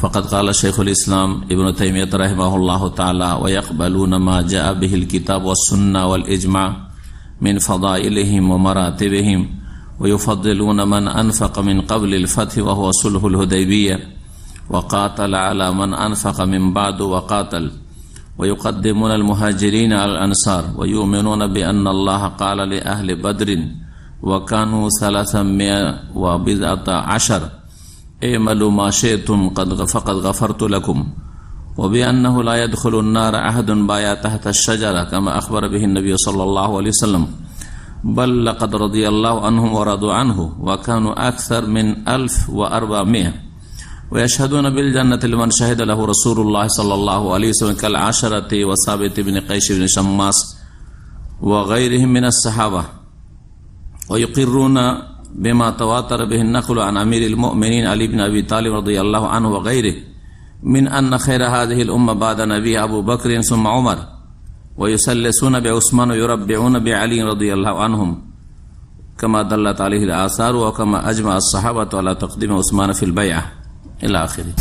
فقد قال شيخ الإسلام ابن تيمية رحمه الله تعالى ويقبلون ما جاء به الكتاب والسنة والإجماع من فضائلهم ومراتبهم ويفضلون من أنفق من قبل الفتح وهو صلح الهديبية وقاتل على من أنفق من بعد وقاتل ويقدمون المهاجرين على الأنصار ويؤمنون بأن الله قال لأهل بدر وكانوا ثلاثمائة وبضعة عشر اعملوا ما شئتم قد فقد غفرت لكم. وبأنه لا يدخل النار أحد بايا تحت الشجرة كما أخبر به النبي صلى الله عليه وسلم. بل لقد رضي الله عنهم ورضوا عنه وكانوا أكثر من ألف وأربعمائة. ويشهدون بالجنة لمن شهد له رسول الله صلى الله عليه وسلم كالعشرة وثابت بن قيش بن شماس وغيرهم من الصحابة. ويقرون بما تواتر به النقل عن أمير المؤمنين علي بن أبي طالب رضي الله عنه وغيره من أن خير هذه الأمة بعد نبي أبو بكر ثم عمر ويسلسون بعثمان ويربعون بعلي رضي الله عنهم كما دلت عليه الآثار وكما أجمع الصحابة على تقديم عثمان في البيعة إلى آخره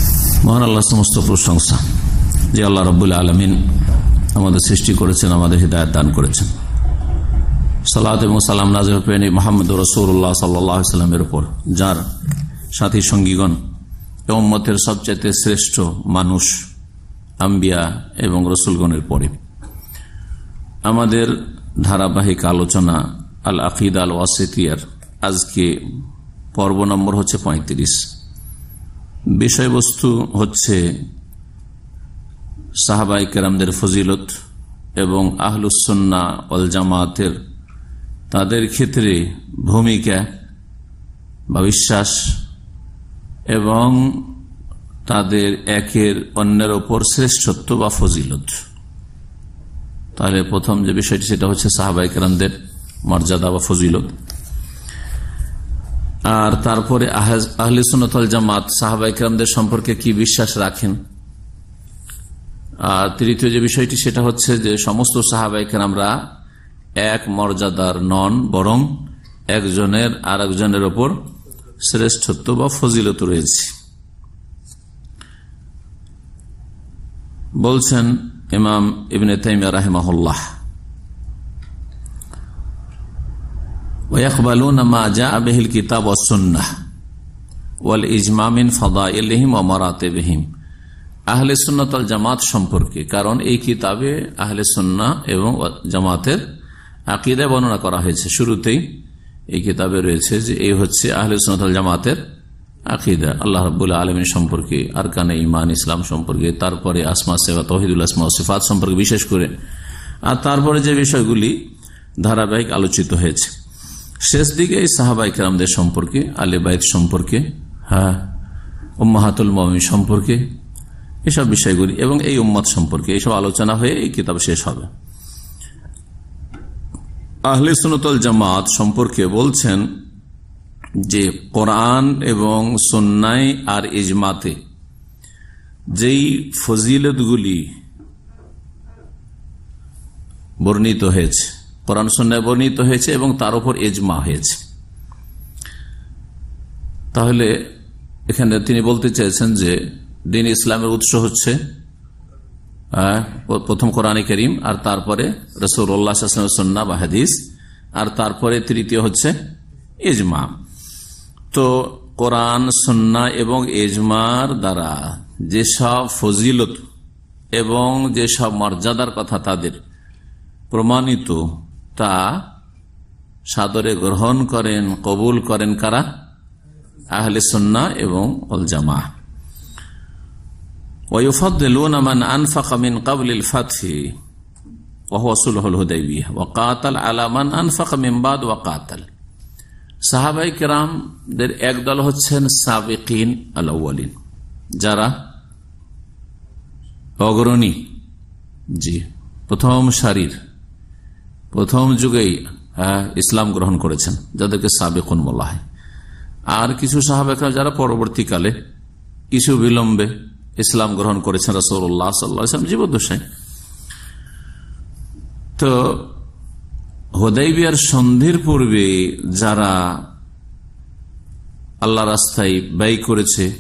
মহান আল্লাহ সমস্ত প্রশংসা যে আল্লাহ রব্বুল আলমিন আমাদের সৃষ্টি করেছেন আমাদের হৃদায়ত দান করেছেন সালাত এবং সালাম নাজির প্রেণী মোহাম্মদ রসৌল্লাহ সাল্লামের উপর, যার সাথী সঙ্গীগণ এবং মতের সবচাইতে শ্রেষ্ঠ মানুষ, আম্বিয়া এবং রসুলগণের পরে। আমাদের ধারাবাহিক আলোচনা আল আকিদ আল ওয়াসেতিয়ার আজকে পর্ব নম্বর হচ্ছে পঁয়ত্রিশ। বিষয়বস্তু হচ্ছে সাহাবাই কেরামদের ফজিলত এবং আহলুসন্না অল জামাতের তাদের ক্ষেত্রে ভূমিকা বা বিশ্বাস এবং তাদের একের অন্যের ওপর শ্রেষ্ঠত্ব বা ফজিলত। তাহলে প্রথম যে বিষয়টি, সেটা হচ্ছে সাহাবাইকরামদের মর্যাদা বা ফজিলত। আর তারপরে আহলে সুনতল জামাত সাহাবাইকরামদের সম্পর্কে কি বিশ্বাস রাখেন? আর তৃতীয় যে বিষয়টি, সেটা হচ্ছে যে সমস্ত সাহাবাইকরামরা এক মর্যাদার নন বরং একজনের আর একজনের ওপর শ্রেষ্ঠত্ব বা ফজিলত রয়েছে বলছেন ইমাম ইবনে তাইমিয়া রাহেমাহুল্লাহ ويقبلون ما جاء به الكتاب والسنة والإجماع من فضائلهم ومراتبهم আহলে সুন্নতল জামাত সম্পর্কে কারণ এই কিতাবে আহলে সুন্না এবং জামাতের আকিদায় বর্ণনা করা হয়েছে। শুরুতেই এই কিতাবে রয়েছে যে এই হচ্ছে আহলে সুনতল জামাতের আকিদা। আল্লাহ রবুল্লা আলমী সম্পর্কে আরকানে ইমান ইসলাম সম্পর্কে, তারপরে আসমা সেবা তহিদুল আসমা সিফাত সম্পর্কে বিশেষ করে। আর তারপরে যে বিষয়গুলি ধারাবাহিক আলোচিত হয়েছে। শেষ দিকে এই সাহাবাই কেরামদের সম্পর্কে আলিবাইদ সম্পর্কে হ্যাঁ উম্মাহাতুল মমি সম্পর্কে, এসব বিষয়গুলি এবং এই উম্মাদ সম্পর্কে এইসব আলোচনা হয়ে এই কিতাব শেষ হবে। আহলে সুনতল জামাত সম্পর্কে বলছেন যে কোরআন এবং সন্ন্যায় আর ইজমাতে যেই ফজিলতগুলি বর্ণিত হয়েছে, কোরআন সন্ন্যায় বর্ণিত হয়েছে এবং তার উপর এজমা হয়েছে। তাহলে এখানে তিনি বলতে চেয়েছেন যে দিন ইসলামের উৎস হচ্ছে প্রথম কোরআনে করিম, আর তারপরে রসুল্লাহ বা হাদিস, আর তারপরে তৃতীয় হচ্ছে এজমা তো কোরআন সন্না এবং এজমার দ্বারা যেসব ফজিলত এবং যেসব মর্যাদার কথা তাদের প্রমাণিত, তা সাদরে গ্রহণ করেন, কবুল করেন কারা? আহলে সন্না এবং অল জামা ويفضلون من أنفق من قبل الفتح وهو صلح الهديبية وقاتل على من أنفق من بعد وقاتل সাহাবাই কেরামদের একদল হচ্ছেন সাবেকিন আলাউলিন যারা অগ্রণী জি প্রথম সারির প্রথম যুগেই হ্যাঁ, ইসলাম গ্রহণ করেছেন যাদেরকে সাবেকুন বলা হয় আর কিছু সাহাবেকরা যারা পরবর্তীকালে কিছু বিলম্বে ইসলাম গ্রহণ করেছেন রসৌল্লাহ সাল্লাম জীবদ্দশায়। তো হোদাইবিয়ার সন্ধির পূর্বে যারা আল্লাহ রাস্তায় ব্যয় করেছে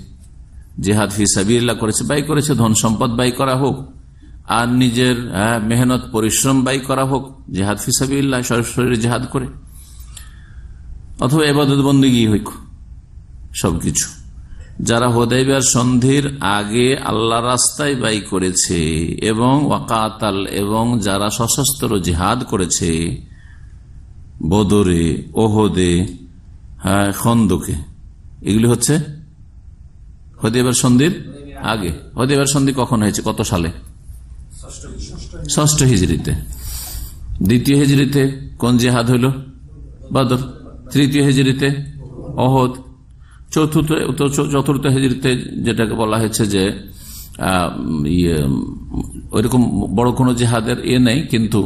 জেহাদ হিসাবিল্লা করেছে ব্যয় করেছে ধন সম্পদ ব্যয় করা হোক আর নিজের হ্যাঁ, মেহনত পরিশ্রম ব্যয় করা হোক জেহাদ ফিসাবিল্লা শরীরে জেহাদ করে অথবা এবাদত বন্দী হইক সবকিছু। যারা হোদাইবার সন্ধির আগে আল্লাহ রাস্তায় ব্যয় করেছে এবং ওয়াকাতাল এবং যারা সশস্ত্র জেহাদ করেছে, বদরে, ওহদে হ্যাঁ খন্দকে, এগুলি হচ্ছে হদেবার সন্ধির আগে। হদেবার সন্ধি কখন হয়েছে? কত সালে? ষষ্ঠ হিজড়িতে। দ্বিতীয় হিজড়িতে কোন জেহাদ হইল? বদর। তৃতীয় হিজড়িতে অহদ চতুর্থ চতুর্থ হিজড়িতে যেটাকে বলা হয়েছে যে ইয়ে ওইরকম বড় কোনো জেহাদের এ নেই, কিন্তু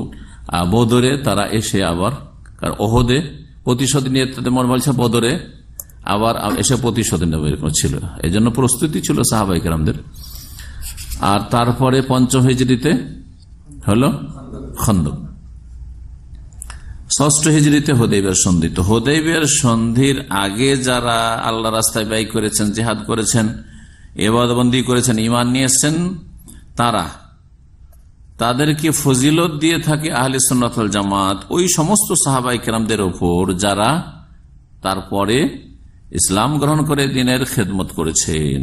বদরে তারা এসে আবার, কারণ অহদে প্রতিশোধ নিয়ে তাদের মনে বলছে, বদরে আবার এসে প্রতিশোধ নেবে, এরকম ছিল। এই জন্য প্রস্তুতি ছিল সাহাবাইকেরামদের আর তারপরে পঞ্চম হিজড়িতে হলো খন্দক। ষষ্ঠ হিজড়িতে হোদেবের সন্ধি তো হোদেবের সন্ধির আগে যারা আল্লাহ রাস্তায় ব্যয় করেছেন, জেহাদ করেছেন এবাদবন্দি করেছেন ইমান নিয়ে তারা তাদেরকে ফজিলত দিয়ে থাকে আহলে সন্ন্যতল জামাত। ওই সমস্ত সাহাবাই কেরামদের ওপর যারা তারপরে ইসলাম গ্রহণ করে দিনের খেদমত করেছেন।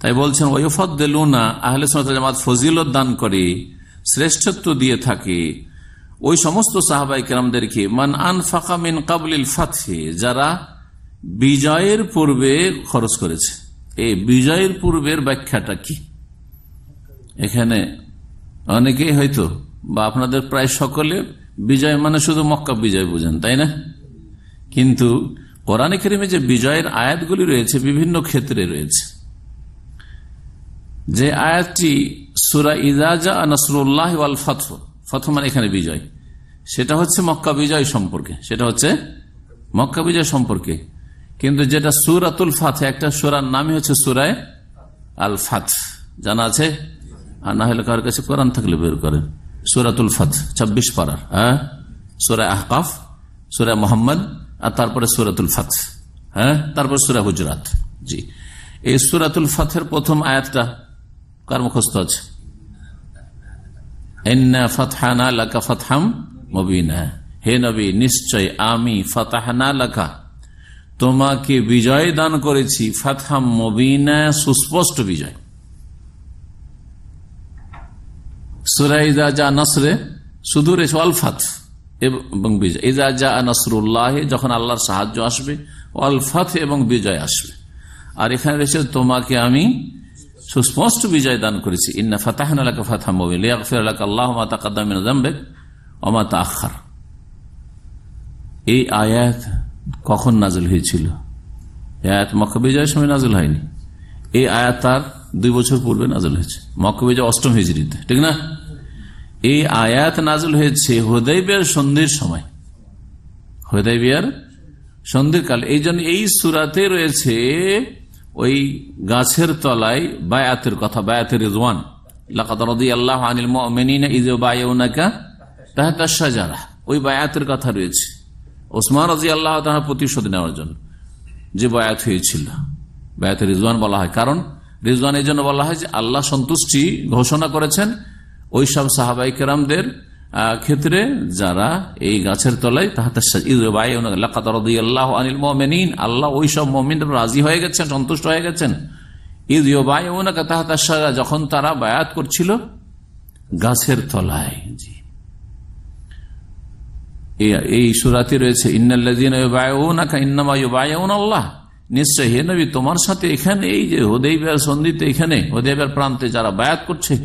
তাই বলছেন ওয়ফদ্দেলুনা আহলে সন্ন্যতল জামাত ফজিলত দান করে শ্রেষ্ঠত্ব দিয়ে থাকে। ওই সমস্ত সাহাবাই কেরামদেরকে, মান আন ফাঁকা মিন কাবলিল ফাথে যারা বিজয়ের পূর্বে খরচ করেছে। এই বিজয়ের পূর্বের ব্যাখ্যাটা কি? এখানে অনেকেই হয়তো, বা আপনাদের প্রায় সকলে, বিজয় মানে শুধু মক্কা বিজয় বুঝেন, তাই না? কিন্তু কোরআনে কেরিমে যে বিজয়ের আয়াতগুলি রয়েছে, বিভিন্ন ক্ষেত্রে রয়েছে। যে আয়াতটি সুরা ইজাজা নসরুল্লাহ আল ফথ ফথ মানে এখানে বিজয়। সেটা হচ্ছে মক্কা বিজয় সম্পর্কে। সেটা হচ্ছে মক্কা বিজয় সম্পর্কে। কিন্তু যেটা সুরাতুল ফাথ একটা সুরার নামই হচ্ছে সুরায় আল ফাথ জানা আছে? আর না হলে কার কাছে কোরআন থাকলে বের করেন। সুরাতুল ফাথ ছাব্বিশ পাড়ার হ্যাঁ? সুরায় আহকাফ, সুরায় মোহাম্মদ, আর তারপরে সুরাতুল ফাথ হ্যাঁ? তারপর সুরা হুজরাত। জি। এই সুরাতুল ফাথের প্রথম আয়াতটা কার মুখস্থ আছে? হে নবী, নিশ্চয় আমি ফাতাহানা লাকা। তোমাকে বিজয় দান করেছি, ফাতহাম মবিনা, সুস্পষ্ট বিজয়। নসরে রয়েছে এবং বিজয়। যখন আল্লাহর সাহায্য আসবে অলফাত এবং বিজয় আসবে। আর এখানে রয়েছে, তোমাকে আমি সুস্পষ্ট বিজয় দান করেছি। ইন্না ফাতাহান ফাতাহ আল্লাহু মা তাকাদ্দাম মিন যামবিক ওয়া মা এই আয়াত কখন নাজিল হয়েছিল? আয়াত মক্কা বিজয়ের সময় নাজিল হয়নি। এই আয়াত তার দুই বছর পূর্বে নাজিল হয়েছে। মক্কা বিজয় অষ্টম হিজড়িতে ঠিক না? এই আয়াত নাজিল হয়েছে হোদাইবিয়ার সন্ধির সময়। হোদাইবিয়ার সন্ধির কাল। এই জন্য এই সুরাতে রয়েছে ওই গাছের তলায় বায়াতের কথা, বায়াতের রিজওয়ান। আল্লাহ আনিল যারা ওই বায়াতের কথা রয়েছে। ওসমান আল্লাহ তাহার প্রতিশোধ নেওয়ার জন্য যে বায়াত হয়েছিল। বলা হয়। কারণ জন্য বলা হয় যে আল্লাহ সন্তুষ্টি ঘোষণা করেছেন। ওই সব সাহাবাই কেরামদের ক্ষেত্রে যারা এই গাছের তলায় আল্লাহ ওই সব মমিন রাজি হয়ে গেছেন, সন্তুষ্ট হয়ে গেছেন। ঈদ যখন তারা বায়াত করছিল গাছের তলায়। জি। এই- সুরাতে রয়েছে আল্লাহ নিশ্চয় হে নবী, তোমার সাথে এখানে এই যে হোদেইবার সন্ধিতে এখানে হোদেইবার প্রান্তে যারা বায়াত করছে,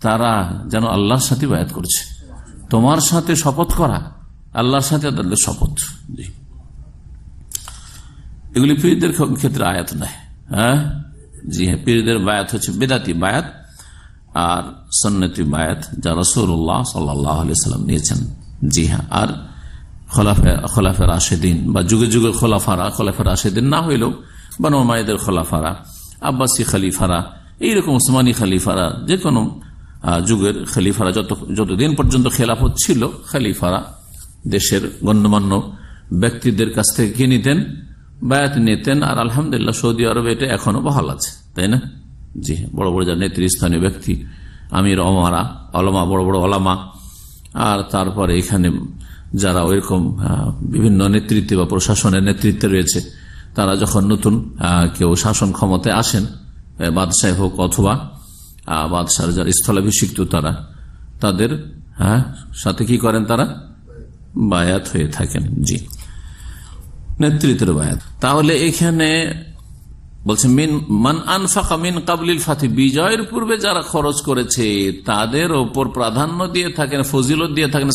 তারা যেন আল্লাহর সাথে বায়াত করছে। তোমার সাথে শপথ করা, আল্লাহর সাথে তাদের শপথ। এগুলি পীরদের ক্ষেত্রে আয়াত নয় হ্যাঁ? জি হ্যাঁ পীরদের বায়াত হচ্ছে বেদাতি বায়াত আর সন্নতি বায়াত যা রসুল্লাহ সাল্লাহ সাল্লাম নিয়েছেন। জি হ্যাঁ আর খোলাফে খোলাফের আশেদিন বা যুগে যুগে খোলাফারা খোলাফের আশেদিন না হইলেও বানু মায়েদের খোলাফারা, আব্বাসী খালিফারা, এইরকম ওসমানী খালিফারা যে কোনো যুগের খালিফারা যত যতদিন পর্যন্ত খেলাফত ছিল, খালিফারা দেশের গণ্যমান্য ব্যক্তিদের কাছ থেকে কি নিতেন? বায়াত নিতেন আর আলহামদুলিল্লাহ সৌদি আরবে এটা এখনও বহাল আছে, তাই না? জি, বড় বড় যারা নেতৃস্থানীয় ব্যক্তি, আমির অমারা অলমা বড় বড় অলামা আর তারপরে এখানে যারা ওইরকম বিভিন্ন নেতৃত্বে বা প্রশাসনের নেতৃত্বে রয়েছে, তারা যখন নতুন কেউ শাসন ক্ষমতায় আসেন বাদশাহ হোক অথবা বাদশার যারা স্থলাভিষিক্ত তারা। তাদের হ্যাঁ সাথে কি করেন তারা? বায়াত হয়ে থাকেন, জি। নেতৃত্বের বায়াত। তাহলে এখানে বলছে, মিন, মান আনফাকা মিন কাবলিল ফাতি বিজয়ের পূর্বে যারা খরচ করেছে, তাদের ওপর প্রাধান্য দিয়ে থাকেন, ফজিলত দিয়ে থাকেন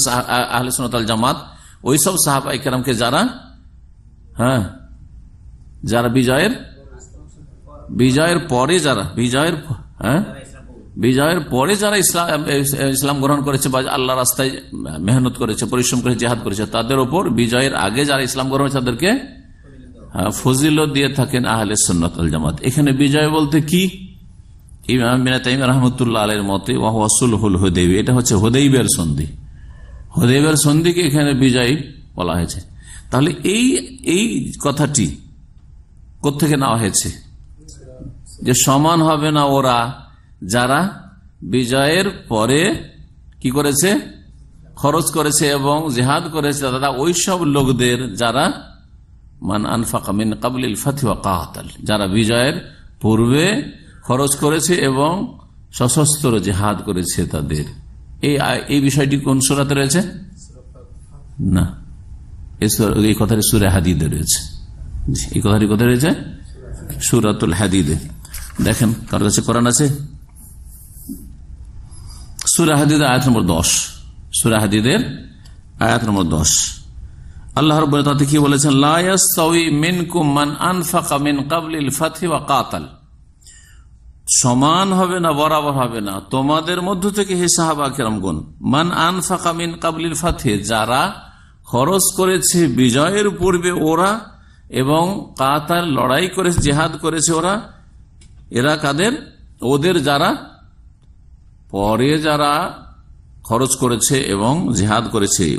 আহলে সুন্নাত জামাত। ওইসব সাহাবাই কেরামকে যারা হ্যাঁ যারা বিজয়ের বিজয়ের পরে যারা, বিজয়ের হ্যাঁ বিজয়ের পরে যারা ইসলাম ইসলাম গ্রহণ করেছে বা আল্লাহ রাস্তায় মেহনত করেছে, পরিশ্রম করে জেহাদ করেছে, তাদের ওপর বিজয়ের আগে যারা ইসলাম গ্রহণ করেছে, তাদেরকে ফজিলত দিয়ে থাকেন আহলে সুন্নত আল জামাত। এখানে বিজয় বলতে কি? তাইম মতে এটা হচ্ছে সন্ধি। সন্ধিকে এখানে বিজয় বলা হয়েছে। তাহলে এই এই কথাটি নেওয়া হয়েছে? যে সমান হবে না ওরা যারা বিজয়ের পরে কি করেছে? খরচ করেছে এবং জেহাদ করেছে, তারা ওই সব লোকদের যারা মান আনফাকা মিন কাবলিল ফাতিওয়া কাহাতাল যারা বিজয়ের পূর্বে খরচ করেছে এবং সশস্ত্র জেহাদ করেছে তাদের। এই এই বিষয়টি কোন সুরাতে রয়েছে? না। এই কথাটি সুরে হাদিদে রয়েছে। এই কথাটি কোথায় রয়েছে? সুরাতুল হাদিদে। দেখেন কার কাছে কোরআন আছে? সুরা হাদিদের আয়াত নম্বর দশ। সুরা হাদিদের আয়াত নম্বর দশ। আল্লাহ রব তাতে কি বলেছেন? কাতাল সমান হবে না, বরাবর হবে না। তোমাদের মধ্য থেকে হে সাহাবা কেরমগুন মান আনফাকা মিন কাবলিল ফাতে যারা খরচ করেছে বিজয়ের পূর্বে ওরা এবং কাতার লড়াই করেছে, জেহাদ করেছে ওরা, এরা কাদের? ওদের যারা পরে যারা খরচ করেছে এবং জিহাদ করেছে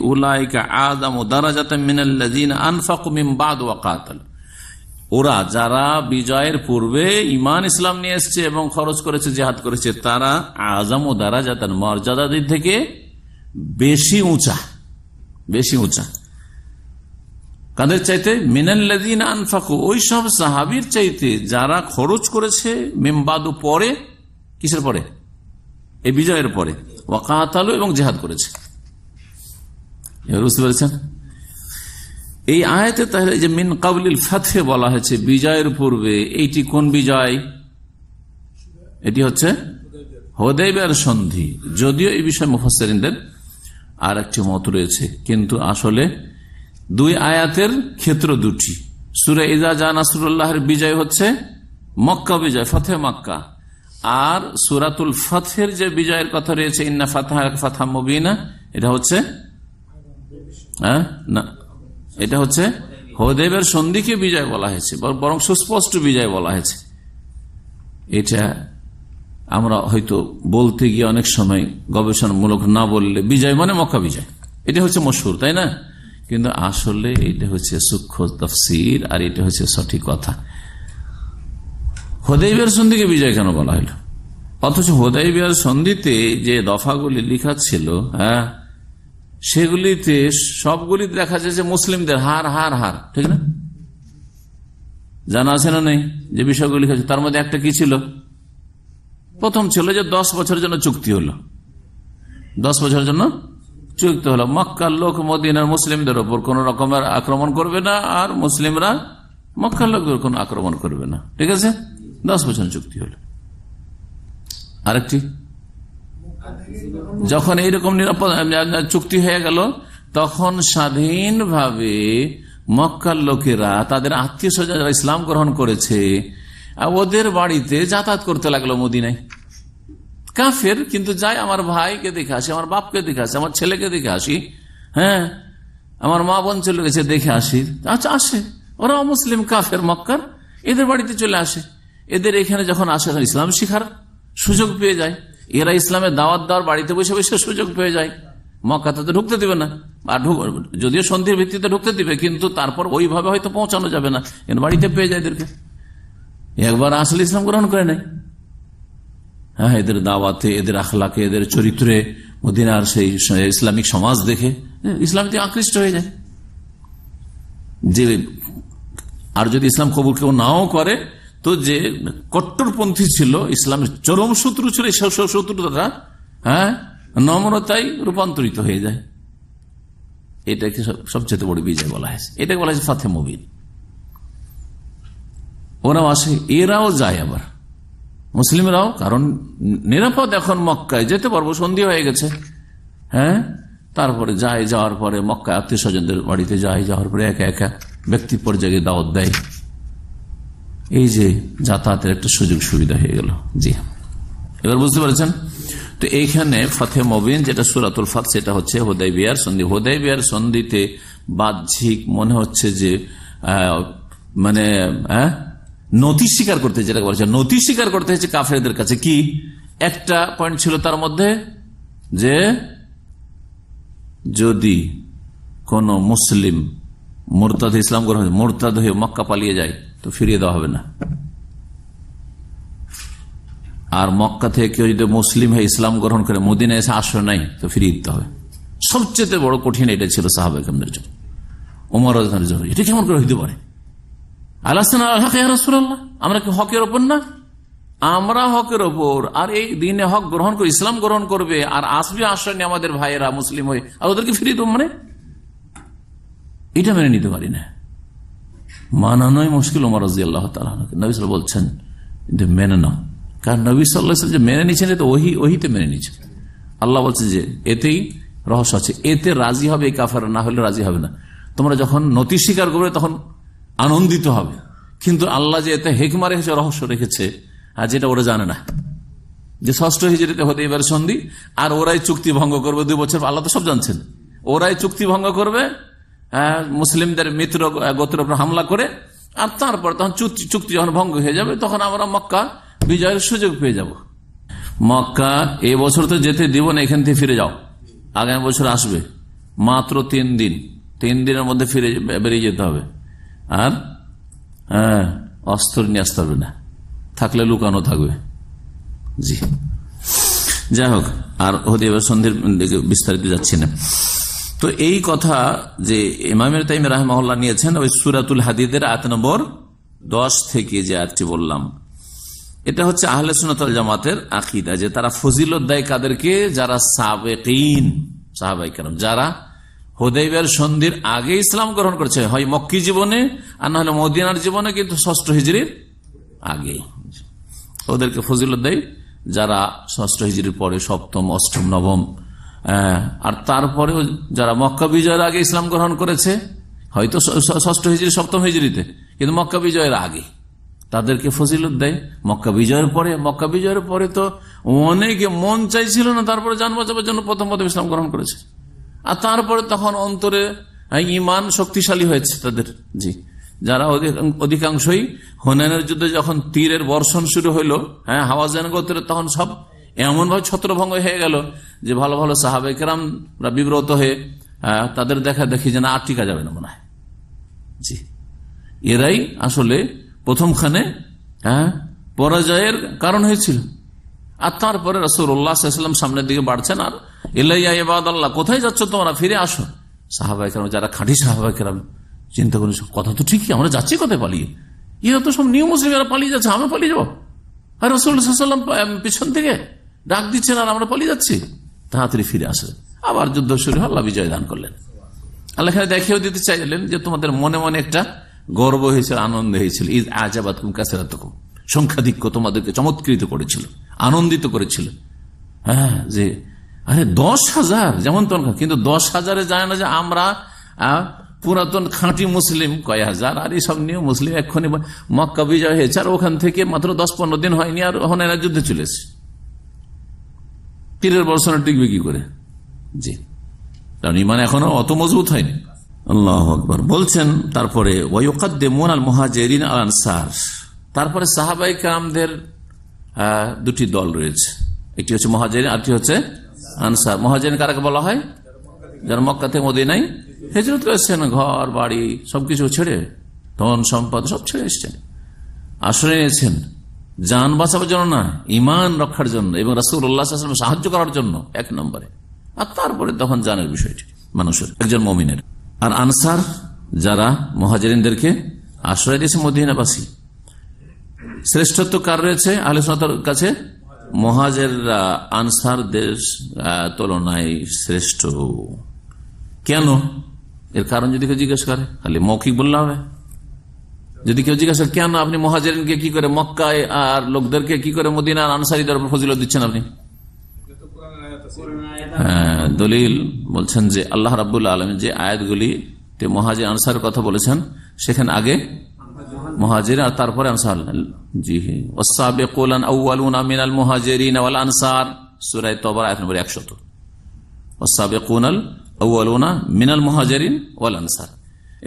ওরা যারা বিজয়ের পূর্বে ইমান ইসলাম নিয়ে এসছে এবং খরচ করেছে, জেহাদ করেছে, তারা আজম ও দারাজাতান মর্যাদা দিক থেকে বেশি উঁচা বেশি উঁচা। কাদের চাইতে? মিনাল্লাদিন আনফাকু। ওই সব সাহাবির চাইতে যারা খরচ করেছে মেমবাদু পরে, কিসের পরে? এই বিজয়ের পরে। ওয়াকাতালু এবং জেহাদ করেছে। বুঝতে পেরেছেন? এই আয়াতে তাহলে যে মিন কাবলিল ফাথে বলা হয়েছে, বিজয়ের পূর্বে, এইটি কোন বিজয়? এটি হচ্ছে হোদেবের সন্ধি। যদিও এই বিষয়ে মুফাসরিনদের আর একটি মত রয়েছে, কিন্তু আসলে দুই আয়াতের ক্ষেত্র দুটি। সুরে ইজা আসরুল্লাহের বিজয় হচ্ছে মক্কা বিজয় ফতে মক্কা। আর সুরাতুল ফথের যে বিজয়ের কথা রয়েছে, ইন্না ফাতাহ ফাথা মুবিনা, এটা হচ্ছে হ্যাঁ? না, এটা হচ্ছে হদেবের সন্ধিকে বিজয় বলা হয়েছে, বরং সুস্পষ্ট বিজয় বলা হয়েছে। এটা আমরা হয়তো বলতে গিয়ে অনেক সময় গবেষণামূলক না বললে বিজয় মানে মক্কা বিজয়। এটা হচ্ছে মশুর তাই না? কিন্তু আসলে এটা হচ্ছে সূক্ষ্ম তফসির আর এটা হচ্ছে সঠিক কথা। হোদাইবের সন্ধিকে বিজয় কেন বলা হলো অথচ হোদাইবিয়ার সন্ধিতে যে দফাগুলি লিখা ছিল হ্যাঁ সেগুলিতে সবগুলি দেখা যায় যে মুসলিমদের হার হার হার, ঠিক না? জানা আছে না নেই যে বিষয়গুলি লিখা তার মধ্যে একটা কি ছিল? প্রথম ছিল যে দশ বছরের জন্য চুক্তি হলো। দশ বছরের জন্য চুক্তি হলো। মক্কার লোক মদিনার মুসলিমদের ওপর কোন রকমের আক্রমণ করবে না, আর মুসলিমরা মক্কার লোকদের কোন আক্রমণ করবে না। ঠিক আছে? দশ বছর চুক্তি হলো। আরেকটি? যখন এইরকম নিরাপদ চুক্তি হয়ে গেল, তখন স্বাধীনভাবে মক্কার লোকেরা, তাদের আত্মীয় স্বজন যারা ইসলাম গ্রহণ করেছে ওদের বাড়িতে যাতায়াত করতে লাগল মদিনায়। কাফের, কিন্তু যাই আমার ভাইকে দেখে আসি, আমার বাপকে দেখে আসি, আমার ছেলেকে দেখে আসি হ্যাঁ? আমার মা বোন চলে গেছে, দেখে আসি। আচ্ছা আসে। ওরা মুসলিম, কাফের, মক্কার। এদের বাড়িতে চলে আসে। এদের এখানে যখন আসে ইসলাম শিখার সুযোগ পেয়ে যায়। এরা ইসলামের দাওয়াত দেওয়ার বাড়িতে বসে বসে সুযোগ পেয়ে যায়। মক্কাতে তো ঢুকতে দিবে না। আর যদিও সন্ধির ভিত্তিতে ঢুকতে দিবে, কিন্তু তারপর ওইভাবে হয়তো পৌঁছানো যাবে না। বাড়িতে পেয়ে যায় এদেরকে। একবার আসলে ইসলাম গ্রহণ করে নেয়। হ্যাঁ এদের দাওয়াতে, এদের আখলাকে, এদের চরিত্রে মদিনার সেই ইসলামিক সমাজ দেখে ইসলামতে আকৃষ্ট হয়ে যায়। যে, আর যদি ইসলাম কবুল কেউ নাও করে তো যে কট্টরপন্থী ছিল, ইসলামের চরম শত্রু ছিল, এই শত্রুতা হ্যাঁ নম্রতাই রূপান্তরিত হয়ে যায়। এটাকে সবচেয়ে বড় বিজয় বলা হয়েছে। এটাকে বলা হয়েছে ফাতে মুবিন। ওরাও আসে, এরাও যায় আবার। মুসলিমরাও, কারণ নিরাপদ এখন মক্কায়, যেতে পারব, সন্ধি হয়ে গেছে। হ্যাঁ তারপরে যায়, যাওয়ার পরে মক্কা আত্মীয় স্বজনদের বাড়িতে যায়, যাওয়ার পরে একা একা ব্যক্তি পর্যায়ে দাওয়াত দেয়। এই যে যাতায়াতের একটা সুযোগ সুবিধা হয়ে গেল। জি। এবার বুঝতে পারছেন? তো এইখানে ফতে মবিন যেটা সুরাতুল ফাত সেটা হচ্ছে হোদাই বিহার সন্ধি। হোদাই বিয়ার সন্ধিতে বাহ্যিক মনে হচ্ছে যে মানে হ্যাঁ? নথি স্বীকার করতে যেটা বলছে নথি স্বীকার করতে হচ্ছে কাফেরদের কাছে কি? একটা পয়েন্ট ছিল তার মধ্যে যে, যদি কোন মুসলিম মোরতাদ ইসলাম গ্রহণ মোরতাদ হয়ে মক্কা পালিয়ে যায়, তো ফিরিয়ে দেওয়া হবে না। আর মক্কা থেকে কেউ যদি মুসলিম হয়ে ইসলাম গ্রহণ করে মদিনা এসে আশ্রয় নাই, তো ফিরিয়ে দিতে হবে। সবচেয়ে বড় কঠিন এটা ছিল সাহাবেকদের জন্য। উমর জন্য এটা কেমন করে হইতে পারে? আমরা কি হকের ওপর না? আমরা হকের ওপর, আর এই দিনে হক গ্রহণ করে, ইসলাম গ্রহণ করবে, আর আসবে নিয়ে আমাদের ভাইয়েরা মুসলিম হয়ে, আর ওদেরকে ফিরিয়ে দেবো মানে? এটা মেনে নিতে পারি না। মানানোই মুশকিল ওমর রাজি আল্লাহ নবী বলছেন মেনে নাও। কারণ নবী সাল্লাহ যে মেনে নিচ্ছেন তো ওহি ওহিতে মেনে নিচ্ছেন আল্লাহ বলছে যে, এতেই রহস্য আছে। এতে রাজি হবে এই কাফার না হলে রাজি হবে না। তোমরা যখন নতি স্বীকার করবে, তখন আনন্দিত হবে। কিন্তু আল্লাহ যে এতে হেকমা রেখেছে, রহস্য রেখেছে, আর যেটা ওরা জানে না। যে ষষ্ঠ হিজড়িতে হতে এবার সন্ধি, আর ওরাই চুক্তি ভঙ্গ করবে দুই বছর, আল্লাহ তো সব জানছেন। ওরাই চুক্তি ভঙ্গ করবে মুসলিমদের মিত্র গোত্রের উপর হামলা করে, আর তারপর তখন চুক্তি যখন ভঙ্গ হয়ে যাবে, তখন আমরা মক্কা বিজয়ের সুযোগ পেয়ে যাব। মক্কা এ বছর তো যেতে দিব না, এখান থেকে ফিরে যাও। আগামী বছর আসবে। মাত্র তিন দিন। তিন দিনের মধ্যে ফিরে বেরিয়ে যেতে হবে। আর হ্যাঁ অস্ত্র নিয়ে আসতে হবে না। থাকলে লুকানো থাকবে। জি। যাই হোক, আর হদিয়াবার সন্ধির দিকে বিস্তারিত যাচ্ছি না। তো এই কথা যে ইমামের তাইম রাহমহল্লা নিয়েছেন, ওই সুরাতুল হাদিদের আট নম্বর দশ থেকে যে আটটি বললাম, এটা হচ্ছে আহলে সুনতল জামাতের আকিদা যে তারা ফজিলত দেয় কাদেরকে? যারা সাবেকিন, সাহাবাই কেন যারা হোদাইবের সন্ধির আগে ইসলাম গ্রহণ করেছে। হয় মক্কি জীবনে, আর না হলে মদিনার জীবনে, কিন্তু ষষ্ঠ হিজড়ির আগে। ওদেরকে ফজিলত দেয় যারা ষষ্ঠ হিজড়ির পরে সপ্তম, অষ্টম, নবম আর তারপরেও যারা মক্কা বিজয়ের আগে ইসলাম গ্রহণ করেছে, হয়তো ষষ্ঠ হিজড়ি, সপ্তম হিজড়িতে, কিন্তু মক্কা বিজয়ের আগে তাদেরকে ফজিলত দেয়। মক্কা বিজয়ের পরে, মক্কা বিজয়ের পরে তো অনেকে মন চাইছিল না, তারপরে যান বাঁচাবার জন্য প্রথম প্রথম ইসলাম গ্রহণ করেছে। আর তারপরে তখন অন্তরে ইমান শক্তিশালী হয়েছে তাদের। জি। যারা অধিকাংশই হনানের যুদ্ধে যখন তীরের বর্ষণ শুরু হইল হ্যাঁ হাওয়াজান গোত্রের তখন সব এমন ভাবে ছত্রভঙ্গ হয়ে গেল যে ভালো ভালো সাহাবে কেরাম বিব্রত হয়ে তাদের দেখা দেখি যে না, আর টিকা যাবে না মনে হয়। জি। এরাই আসলে প্রথমখানে হ্যাঁ পরাজয়ের কারণ হয়েছিল। আর তারপরে রসুল্লাহাম সামনের দিকে বাড়ছেন আর ইলাইয়া এবাদ আল্লাহ কোথায় যাচ্ছ তোমরা? ফিরে আসো। সাহাবাই কেরাম, যারা খাঁটি সাহাবাই কেরাম, চিন্তা করি কথা তো ঠিকই, আমরা যাচ্ছি কোথায় পালিয়ে? এরা তো সব নিউ মুসলিম পালিয়ে যাচ্ছে, আমরা পালিয়ে যাব। আর রসুল্লাহাম পিছন থেকে ডাক দিচ্ছেন আর আমরা পালিয়ে যাচ্ছি। তাড়াতাড়ি ফিরে আসলেন আবার যুদ্ধ শুরু আল্লাহ বিজয় দান করলেন। আল্লাহ দেখিয়েও দিতে চাইলেন যে তোমাদের মনে মনে একটা গর্ব হয়েছিল, আনন্দ হয়েছিল। ঈদ আজাবাদ কুম সংখ্যাধিক্য তোমাদেরকে চমৎকৃত করেছিল, আনন্দিত করেছিল। হ্যাঁ যে আরে দশ হাজার, যেমন তখন কিন্তু দশ হাজারে যায় না যে আমরা পুরাতন খাঁটি মুসলিম কয় হাজার, আর এইসব নিয়ে মুসলিম এক্ষুনি মক্কা বিজয় হয়েছে, আর ওখান থেকে মাত্র দশ পনেরো দিন হয়নি, আর ওখানে যুদ্ধে চলেছে পীরের বর্ষণা টিকবে কি করে? জি। কারণ ইমান এখনও অত মজবুত হয়নি। আল্লাহ আকবর। বলছেন, তারপরে ওয়ুকাদ্দেমন আল মহাজেরিন আল আনসার তারপরে সাহাবাই কামদের দুটি দল রয়েছে। একটি হচ্ছে মহাজেরিন আরটি হচ্ছে আনসার। মহাজেরিন কারাকে বলা হয়? যারা মক্কাতে মদিনাই হেজরত করেছেন, ঘর, বাড়ি, সবকিছু ছেড়ে ধন সম্পদ সব ছেড়ে এসছেন। আশ্রয় নিয়েছেন। যান বাঁচাবার জন্য না ইমান রক্ষার জন্য এবং রাসুল উল্লাহ সাহায্য করার জন্য, এক নম্বরে। আর তারপরে তখন জানের বিষয়টি, মানুষের, একজন মমিনের। আর আনসার, যারা মহাজরিনদেরকে আশ্রয় দিয়েছে মদিনাবাসী। শ্রেষ্ঠত্ব কার রয়েছে? আলোচনার কাছে? মহাজেররা, আনসারদের তুলনায় শ্রেষ্ঠ। কেন? এর কারণ যদি কেউ জিজ্ঞেস করে, খালি মৌখিক বললে হবে। যদি কেউ জিজ্ঞাসা কেন আপনি মহাজেরিনকে কি করে মক্কায় আর লোকদেরকে কি করে মদিনার আনসারিদের ফজিলত দিচ্ছেন আপনি? হ্যাঁ, দলিল বলছেন যে আল্লাহ রাবুল আলম যে আয়াতগুলি মহাজির আনসার কথা বলেছেন সেখানে আগে মহাজির আর তারপরে আনসার জি ওসাবেকুলান আউয়ালুনা মিনাল মুহাজিরিন ওয়াল আনসার। সূরা তবার আয়াত নম্বর 100 ওসাবেকুনাল আউয়ালুনা মিনাল মুহাজিরিন ওয়াল আনসার।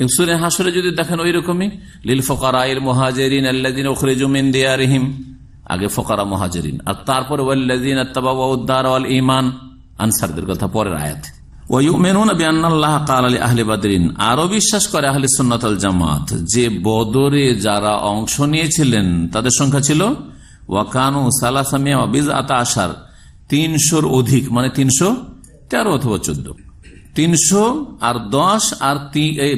সূরা হাসরে যদি দেখেন ওই রকমই লিল ফুকারাইল মুহাজিরিন আল্লাযিনা উখরিজু মিন দিয়ারিহিম, আগে ফকারা মহাজরিন। আর তারপরে ওয়াল্লাযিনা তাবাউ উদ্দার ওয়াল ঈমান, আনসারদের কথা পরের আয়াত। আরও বিশ্বাস করে আহলে সুন্নাতাল জামাত, যে বদরে যারা অংশ নিয়েছিলেন, তাদের সংখ্যা ছিল ওয়াকানু সালাসামিয়া আশার, তিনশোর অধিক মানে তিনশো তেরো অথবা চোদ্দ। তিনশো আর দশ আর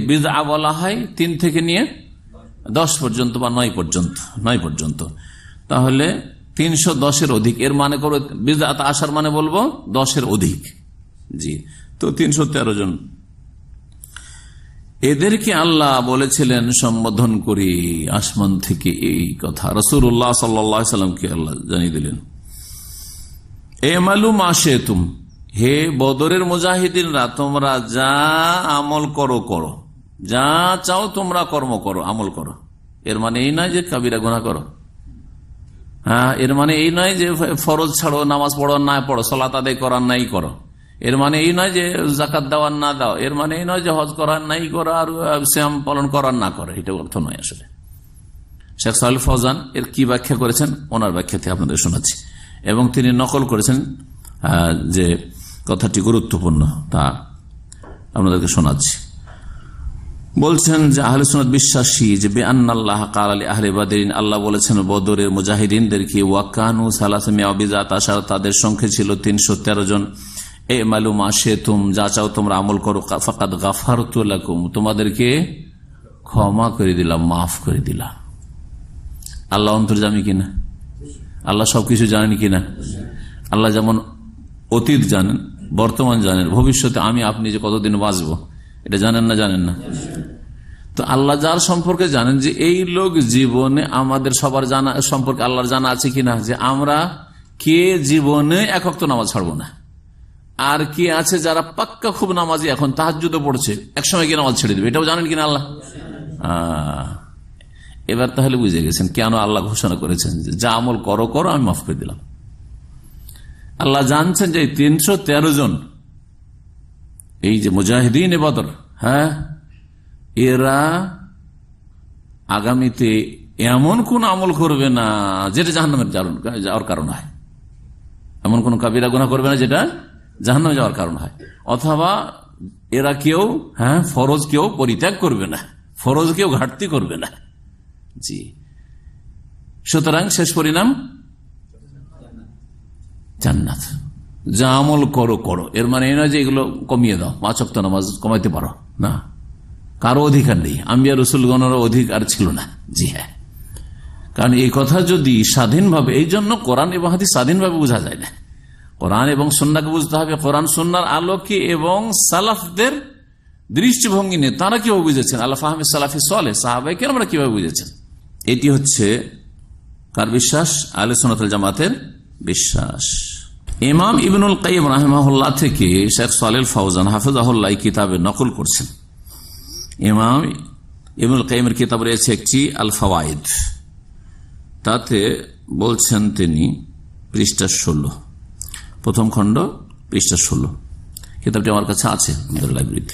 বিজা বলা হয় তিন থেকে নিয়ে দশ পর্যন্ত বা নয় পর্যন্ত নয় পর্যন্ত। তাহলে তিনশো দশের অধিক, এর মানে করো বিজাত আসার মানে বলব দশের অধিক। জি, তো তিনশো তেরো জন। এদেরকে আল্লাহ বলেছিলেন, সম্বোধন করি আসমান থেকে এই কথা। রসুল্লাহ সাল্লামকে আল্লাহ জানিয়ে দিলেন, এ মালুম আসে তুম হে বদরের মুজাহিদিনরা, তোমরা যা আমল করো করো। যা চাও, তোমরা কর্ম করো, আমল করো। এর মানে এই নয় যে কাবিরা গুণা করো। হ্যাঁ এর মানে এই নয় যে ফরজ ছাড়ো, নামাজ পড়ো না পড়ো সলাত আদায় করার নাই করো। এর মানে এই নয় যে জাকাত দেওয়ার না দাও। এর মানে এই নয় যে হজ করার নাই করা, আর শ্যাম পালন করার না করে। এটা অর্থ নয় আসলে। শেখ সাহেল ফৌজান এর কি ব্যাখ্যা করেছেন? ওনার ব্যাখ্যাতে আপনাদের শোনাচ্ছি। এবং তিনি নকল করেছেন যে কথাটি গুরুত্বপূর্ণ। তা আপনাদেরকে শোনাচ্ছি। বলছেন যে আহলে সুনত বিশ্বাসী যে বেআল্লাহ কাল আলী আহলে বাদিন আল্লাহ বলেছেন, বদরের মুজাহিদিনদেরকে ওয়াকানু সালাসমিয়াবিজাত আসার তাদের সংখ্যা ছিল তিনশো তেরো জন। এ মালুম আসে তুম যা চাও তোমরা আমল করো ফাকাত গাফার তুলাকুম তোমাদেরকে ক্ষমা করে দিলাম, মাফ করে দিলাম। আল্লাহ অন্তর অন্তর্জামী কিনা আল্লাহ সবকিছু জানেন কিনা আল্লাহ যেমন অতীত জানেন বর্তমান জানেন, ভবিষ্যতে আমি আপনি যে কতদিন বাঁচবো, এটা জানেন না জানেন না? তো আল্লাহ যার সম্পর্কে জানেন যে এই লোক জীবনে আমাদের সবার জানা, সম্পর্কে আল্লাহর জানা আছে কিনা, যে আমরা কে জীবনে একক নামাজ ছাড়বো না। আর কে আছে যারা পাক্কা খুব নামাজি, এখন তাহাজুদে পড়ছে, একসময় কি নামাজ ছেড়ে দেবে। এটাও জানেন কিনা আল্লাহ? এবার তাহলে বুঝে গেছেন কেন আল্লাহ ঘোষণা করেছেন যে যা আমল করো করো, আমি মাফ করে দিলাম। আল্লাহ জানছেন যে তিনশো তেরো জন, এই যে মুজাহিদিন বদর হ্যাঁ এরা আগামীতে এমন কোন আমল করবে না যেটা জাহান্নামের যাওয়ার কারণ হয়। এমন কোন কাবিরা গুণা করবে না যেটা জাহান্নামে যাওয়ার কারণ হয়। অথবা এরা কেউ হ্যাঁ ফরজ কেউ পরিত্যাগ করবে না, ফরজ কেউ ঘাটতি করবে না। জি। সুতরাং শেষ পরিণাম জান্নাত। যা আমল করো করো। এর মানে এই নয় যে এগুলো কমিয়ে দাও, পাঁচ অক্ট নামাজ কমাইতে পারো। না। কারও অধিকার নেই। আম্বিয়া রসুলগণের অধিকার ছিল না। জি হ্যাঁ। কারণ এই কথা যদি স্বাধীনভাবে, এই জন্য কোরআন এবং হাতি স্বাধীনভাবে বোঝা যায় না। কোরআন এবং সন্নাকে বুঝতে হবে। কোরআন সন্ন্যার আলোকে এবং সালাফদের দৃষ্টিভঙ্গি নিয়ে। তারা কীভাবে বুঝেছেন? আল্লাহ ফাহমিদ সালাফি সলে সাহাবাই কেন আমরা কীভাবে বুঝেছেন? এটি হচ্ছে কার বিশ্বাস? আলে সোনাতুল জামাতের বিশ্বাস। ইমাম ইবনুল কাইম রাহমাহুল্লাহ থেকে শেখ সালেল ফৌজান হাফিজাহুল্লাহ কিতাবে নকল করছেন। ইমাম ইবনুল কাইমের কিতাব রয়েছে একটি আল ফওয়াইদ তাতে বলছেন তিনি পৃষ্ঠা ষোলো। প্রথম খণ্ড পৃষ্ঠা ষোলো। কিতাবটি আমার কাছে আছে আমাদের লাইব্রেরিতে।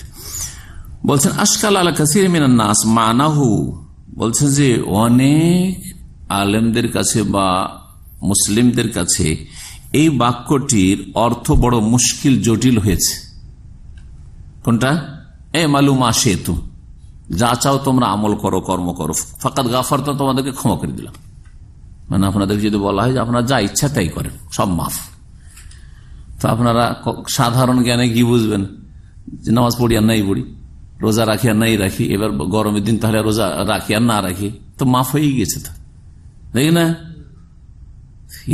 বলছেন, আশকাল আলা কাসির মিনান নাস, মানাহু। বলছেন যে, অনেক আলেমদের কাছে বা মুসলিমদের কাছে এই বাক্যটির অর্থ বড় মুশকিল, জটিল হয়েছে। কোনটা? এ মালুমা সেতু যা চাও তোমরা আমল করো, কর্ম করো। ফাঁকাত গাফার তো তোমাদেরকে ক্ষমা করে দিলাম। মানে আপনাদের যদি বলা হয় যে আপনারা যা ইচ্ছা তাই করেন, সব মাফ। তো আপনারা সাধারণ জ্ঞানে কি বুঝবেন? যে নামাজ পড়ি আর নাই পড়ি, রোজা রাখি আর নাই রাখি, এবার গরমের দিন তাহলে রোজা রাখি আর না রাখি, তো মাফ হয়ে গেছে তো। দেখি না?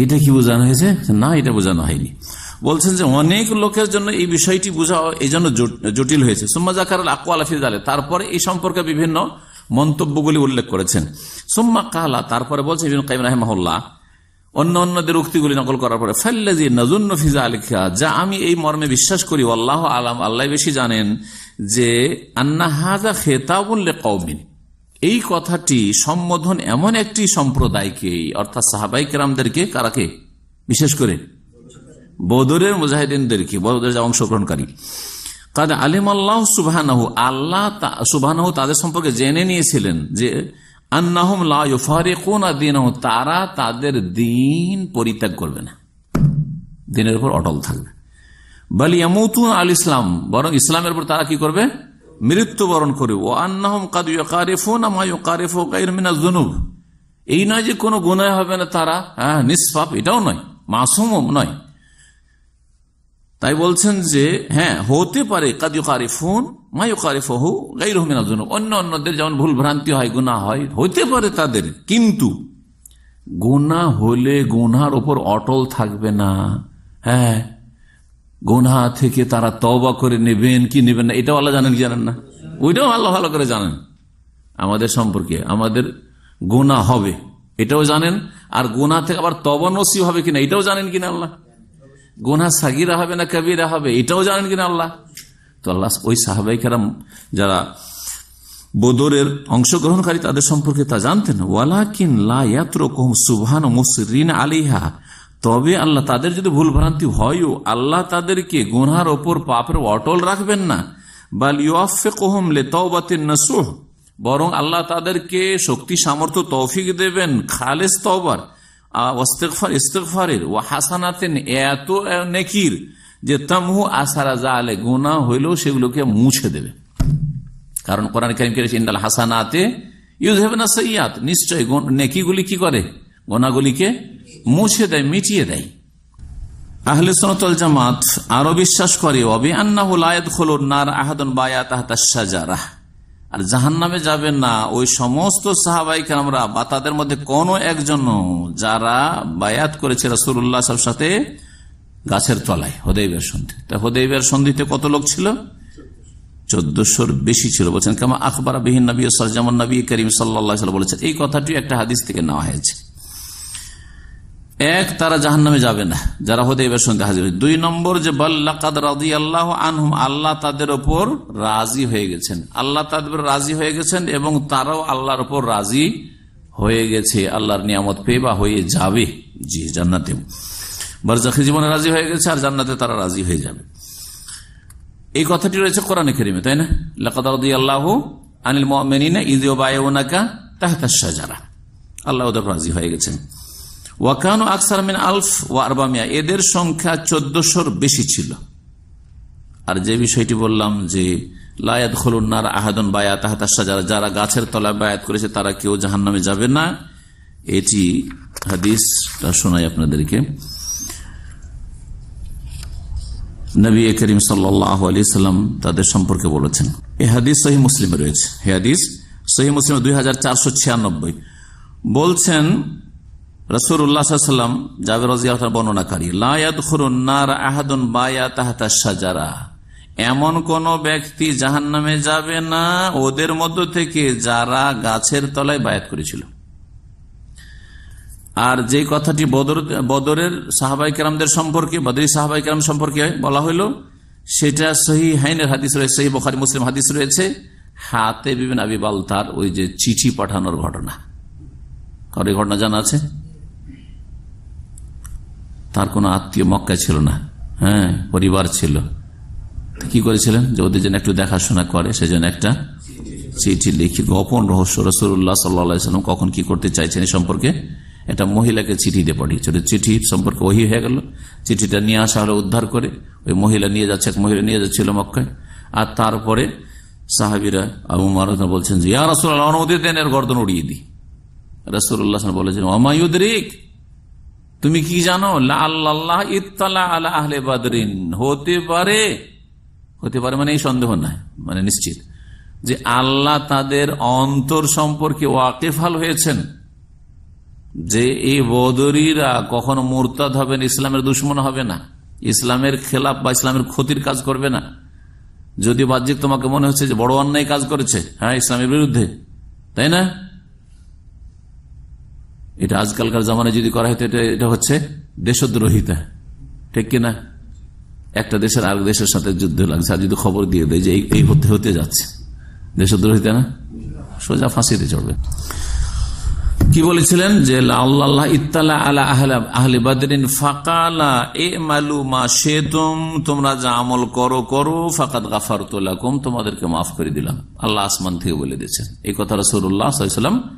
এটা কি বোঝানো হয়েছে? না, এটা বোঝানো হয়নি। বলছেন যে অনেক লোকের জন্য এই বিষয়টি বোঝা এই জন্য জটিল হয়েছে। সুম্মা জাকার আকওয়াল ফিজালে তারপরে এই সম্পর্কে বিভিন্ন মন্তব্যগুলি উল্লেখ করেছেন। সুম্মা কালা, তারপরে বলছে কাইম রাহেমাহুল্লাহ, অন্য অন্যদের উক্তিগুলি নকল করার পরে ফাল্লাজি নজুন্ন ফিজা আলিকা যা আমি এই মর্মে বিশ্বাস করি আল্লাহ আলাম আল্লাহ বেশি জানেন যে, আন্না হাজা খেতাবুল্লে কৌমিন এই কথাটি সম্বোধন এমন একটি সম্প্রদায়কে, অর্থাৎ সাহাবাইক রামদেরকে কারাকে বিশেষ করে বদরের মুজাহিদিনদেরকে, বদরের অংশগ্রহণকারী। কাদ আলিম আল্লাহ সুবাহ আল্লাহ সুবাহ তাদের সম্পর্কে জেনে নিয়েছিলেন যে আন্নাহম তারা তাদের দিন পরিত্যাগ করবে না। দিনের উপর অটল থাকবে। বালিয়ামুতুন আল ইসলাম, বরং ইসলামের উপর তারা কি করবে? মৃত্যুবরণ করবে। ও আন্নাহম কাদিফুন জুনুব এই নয় যে কোনো গুণায় হবে না তারা। হ্যাঁ নিষ্পাপ, এটাও নয়। মাসুম নয়। তাই বলছেন যে হ্যাঁ হতে পারে কাদিও কারিফুন মায়ু কারিফহু গাই রহমিনা জন্য অন্য অন্যদের যেমন ভুল ভ্রান্তি হয় গুণা হয়, হতে পারে তাদের। কিন্তু গুণা হলে গুনার ওপর অটল থাকবে না। হ্যাঁ গুনা থেকে তারা তবা করে নেবেন, কি নেবেন না, এটাও আল্লাহ জানেন কি জানেন না? ওইটাও আল্লাহ ভালো করে জানেন। আমাদের সম্পর্কে, আমাদের গুণা হবে, এটাও জানেন। আর গুনা থেকে আবার তবা নসিব হবে কিনা, এটাও জানেন কিনা আল্লাহ? গোনা সাগিরা হবে না কবিরা হবে, এটাও জানেন কিনা আল্লাহ? তো আল্লাহ, ওই সাহাবাই কারাম যারা বদরের অংশগ্রহণকারী, তাদের সম্পর্কে তা জানতেন। ওয়ালাকিন লায়াত্রকম সুবহান মুসরিন আলিহা তবে আল্লাহ তাদের যদি ভুল ভ্রান্তি হয়ও আল্লাহ তাদেরকে গুনহার ওপর পাপের অটল রাখবেন না। বাল ইউফেকহম লে তওবাতিন নসুহ। বরং আল্লাহ তাদেরকে শক্তি, সামর্থ্য, তৌফিক দেবেন, খালেস তওবার। ইস্তেকফার ইস্তেকফারের ও হাসানাতেন, এত নেকির যে তামহু আসারা জালে গোনা হইলেও সেগুলোকে মুছে দেবে। কারণ কোরআন কারিম ইন্দাল হাসানাতে ইউজ হবে না সৈয়াত নিশ্চয় নেকিগুলি কি করে? গোনাগুলিকে মুছে দেয় মিটিয়ে দেয়। আহলে সনতল জামাত আরও বিশ্বাস করে অবি আন্নাহ নার আহাদন বায়াত সাজারাহ আর জাহান নামে যাবেন না, ওই সমস্ত সাহাবাইকে আমরা বা তাদের মধ্যে কোনো একজন যারা বায়াত করেছে রসুল্লাহ সব সাথে গাছের তলায় হদেবের সন্ধি তা হদেবের সন্ধিতে কত লোক ছিল? চোদ্দশোর বেশি ছিল। বলছেন কেমন আখবর বিহীন নবী যেমন নবী করিম সাল্লা বলেছেন, এই কথাটি একটা হাদিস থেকে নেওয়া হয়েছে। এক, তারা জাহান নামে যাবে না। যারা হদেবের সঙ্গে হাজির দুই নম্বর যে রাজি আল্লাহ আনহুম, আল্লাহ তাদের ওপর রাজি হয়ে গেছেন। আল্লাহ তাদের রাজি হয়ে গেছেন এবং তারাও আল্লাহর ওপর রাজি হয়ে গেছে। আল্লাহর নিয়ামত পেয়ে বা হয়ে যাবে। জি, জান্নাতে। বারজাখি জীবনে রাজি হয়ে গেছে আর জান্নাতে তারা রাজি হয়ে যাবে। এই কথাটি রয়েছে কোরআনে খেরিমে তাই না? লাকাদি আল্লাহ আনিল মেনিনা ইদিও বায়ুনাকা তাহতাশা যারা আল্লাহ ওদের রাজি হয়ে গেছেন। ওয়াকানো আকসার মিন আলফ ও আরবামিয়া। এদের সংখ্যা চোদ্দশোর বেশি ছিল। আর যে বিষয়টি বললাম যে লায়াত খলুন্নার আহাদন বায়াত আহতাসা যারা যারা গাছের তলায় বায়াত করেছে, তারা কেউ জাহান নামে যাবে না। এটি হাদিসটা শোনাই আপনাদেরকে। নবী করিম সাল্লাহ আলি সাল্লাম তাদের সম্পর্কে বলেছেন। এ হাদিস সহি মুসলিমে রয়েছে। হে হাদিস সহি মুসলিম দুই হাজার চারশো ছিয়ানব্বই। বলছেন রসুর উল্লাহাম জাবের বর্ণনাকারী লায়াত খুরুন্নার আহাদুন বায়া সাজারা এমন কোন ব্যক্তি জাহান নামে যাবে না, ওদের মধ্য থেকে যারা গাছের তলায় বায়াত করেছিল। আর যে কথাটি বদর, বদরের সাহাবাই কেরামদের সম্পর্কে, বদরি সাহাবাই কেরাম সম্পর্কে বলা হইল, সেটা সহি হাইনের হাদিস রয়েছে, সহি বখারি মুসলিম হাদিস রয়েছে হাতে বিভিন্ন আবি তার ওই যে চিঠি পাঠানোর ঘটনা। কারও ঘটনা জানা আছে? তার কোনো আত্মীয় মক্কা ছিল না। হ্যাঁ পরিবার ছিল। কি করেছিলেন? যে ওদের জন্য একটু দেখাশোনা করে সেজন্য একটা চিঠি লিখি, গোপন রহস্য। রসুল্লাহ সাল্লাম কখন কি করতে চাইছেন এই সম্পর্কে একটা মহিলাকে চিঠি দিয়ে পাঠিয়েছিল। চিঠি সম্পর্কে ওহি হয়ে গেল। চিঠিটা নিয়ে আসা হলো উদ্ধার করে। ওই মহিলা নিয়ে যাচ্ছে, এক মহিলা নিয়ে যাচ্ছিল মক্কায়। আর তারপরে সাহাবিরা আবু মারুদ বলছেন যে, ইয়া রসুল্লাহ অনুমতি দেন, এর গর্দন উড়িয়ে দিই। রসুল্লাহ বলেছেন অমায়ুদ্রিক তুমি কি জানো? আল্লাহ ইত্তালা আলা আহলে বাদরিন। হতে পারে হতে পারে মানে এই সন্দেহ নাই মানে নিশ্চিত যে আল্লাহ তাদের অন্তর সম্পর্কে ওয়াকিফাল হয়েছেন, যে এই বদরীরা কখনো মোরতাদ হবেন, ইসলামের দুশ্মন হবে না, ইসলামের খেলাফ বা ইসলামের ক্ষতির কাজ করবে না। যদি বাহ্যিক তোমাকে মনে হচ্ছে যে বড় অন্যায় কাজ করেছে হ্যাঁ ইসলামের বিরুদ্ধে, তাই না? এটা আজকালকার জামানায় যদি করা হয়তো এটা এটা হচ্ছে দেশদ্রোহিতা। ঠিক কিনা? একটা দেশের আরেক দেশের সাথে যুদ্ধ লাগছে। আর যদি খবর দিয়ে দেয় যে এই হতে হতে যাচ্ছে। দেশদ্রোহিতা না? সোজা ফাঁসিতে চড়বে। কি বলেছিলেন? যে আল্লাহ আসমান থেকে বলে দিয়েছেন। এই কথা রসুল্লাহ সাল্লাম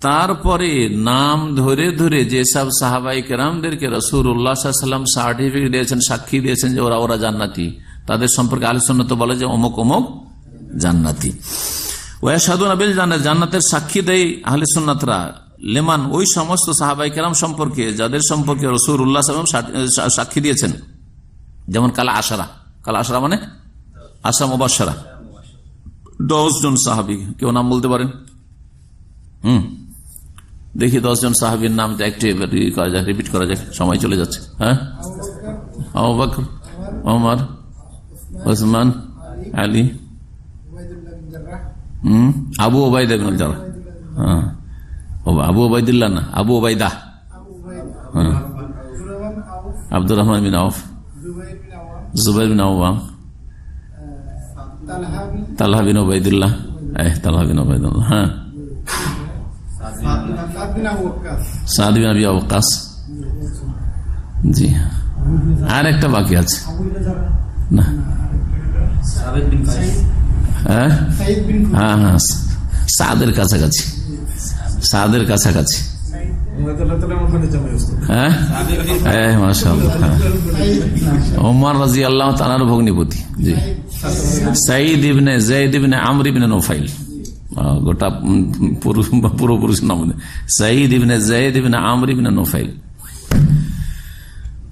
তারপরে নাম ধরে ধরে যেসব সাহাবাই কেরামদেরকে রসুর সার্টিফিকেট দিয়েছেন, সাক্ষী দিয়েছেন যে ওরা ওরা জান্নাতি। তাদের সম্পর্কে আলোচনা তো বলে যে অমুক অমুক জান্নাতি। ওয়াসাদুন আবিল জান্নাত জান্নাতের সাক্ষী দেয় আহলে সুন্নাতরা। লেমান, ওই সমস্ত সাহাবাই কেরাম সম্পর্কে, যাদের সম্পর্কে রসুর উল্লাহ সাক্ষী দিয়েছেন। যেমন কালা আশারা। কালা আশারা মানে? আশা মুবাসারা দশ জন সাহাবি, কেউ নাম বলতে পারেন? হুম। দেখি দশজন সাহাবির নাম একটু করা যাক রিপিট করা যাক, সময় চলে যাচ্ছে। হ্যাঁ? ওমর, ওসমান, আলী, হম? আবু ওবায়দা বিন যারা হ্যাঁ। আবু ওবায়দুল্লাহ না, আবু ওবায়দা। হ্যাঁ। আব্দুর রহমান বিন আউফ জুবাই বিন আওয়াম তালহা বিন ওবায়দুল্লাহ। তালহা বিন ওবায়দুল্লাহ হ্যাঁ। আবি অবকাশ জি। আর একটা বাকি আছে। না। হ্যাঁ? হ্যাঁ হ্যাঁ। সাদের কাছাকাছি। সাদের কাছাকাছি। হ্যাঁ? হ্যাঁ হ্যাঁ। ওমর রাজি আল্লাহ তালার ভগ্নিপতি। জি। সাইদ ইবনে জৈদ ইবনে আমর ইবনে নোফাইল। গোটা পুরোপুরুষ নাম সাইদ ইবনে জৈদ ইবনে আমর ইবনে নোফাইল।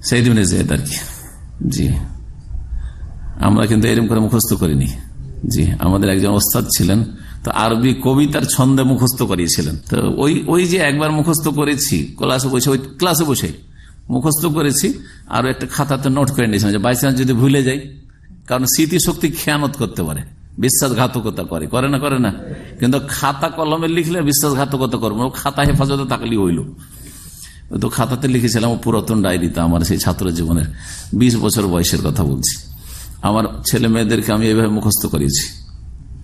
সাইদ ইবনে জৈদ আর কি। জি। আমরা কিন্তু এরকম করে মুখস্থ করিনি। জি, আমাদের একজন ওস্তাদ ছিলেন, তো আরবি কবিতার ছন্দে মুখস্থ করিয়েছিলেন। তো ওই ওই যে একবার মুখস্থ করেছি, ক্লাসে বসে, ওই ক্লাসে বসে মুখস্থ করেছি আর একটা খাতাতে নোট করে নিয়েছিলাম যে বাইচান্স যদি ভুলে যাই, কারণ স্মৃতিশক্তি খেয়ানত করতে পারে। বিশ্বাসঘাতকতা করে। করে না করে না। কিন্তু খাতা কলমে লিখলে বিশ্বাসঘাতকতা করব। খাতা হেফাজতে থাকলে হইল। তো খাতাতে লিখেছিলাম পুরাতন ডায়েরিতে আমার, সেই ছাত্র জীবনের বিশ বছর বয়সের কথা বলছি। আমার ছেলে মেয়েদেরকে আমি এভাবে মুখস্থ করিয়েছি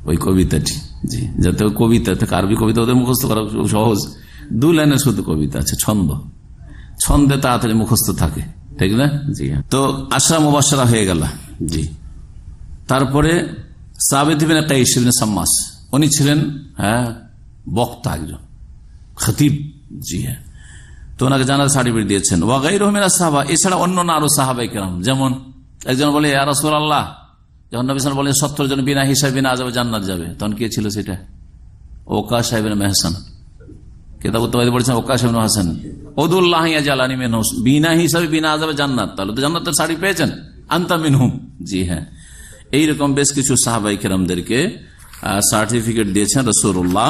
ওই কবিতাটি। জি, যাতে ওই কবিতা থেকে কবিতা ওদের মুখস্থ করা সহজ। দু লাইনের শুধু কবিতা আছে, ছন্দ। ছন্দে তাড়াতাড়ি মুখস্থ থাকে, ঠিক না? জি তো আশা মুবাসরা হয়ে গেল। জি। তারপরে সাবেদিবিন সাম্মাস। উনি ছিলেন হ্যাঁ বক্তা একজন, খতিব জি হ্যাঁ। তো ওনাকে জানার সার্টিফিকেট দিয়েছেন। ওয়াগাই রহমিনা সাহাবা, এছাড়া অন্য আরও সাহাবাই কেরাম, যেমন একজন বলে রাসুল আল্লাহ যখন নবী বলেন, সত্তর জন বিনা হিসাবে বিনা যাবে জান্নাত যাবে তখন কে ছিল সেটা? ওকা সাহেব মেহসান। কেতাব উত্তবাদী বলেছেন ওকা সাহেব হাসান। ওদুল্লাহ জালানি মেন বিনা হিসাবে বিনা যাবে জান্নাত তাহলে তো জান্নাতের শাড়ি পেয়েছেন। আন্তা মিনহুম জি হ্যাঁ। এইরকম বেশ কিছু সাহাবাই কেরামদেরকে সার্টিফিকেট দিয়েছেন রসুল্লাহ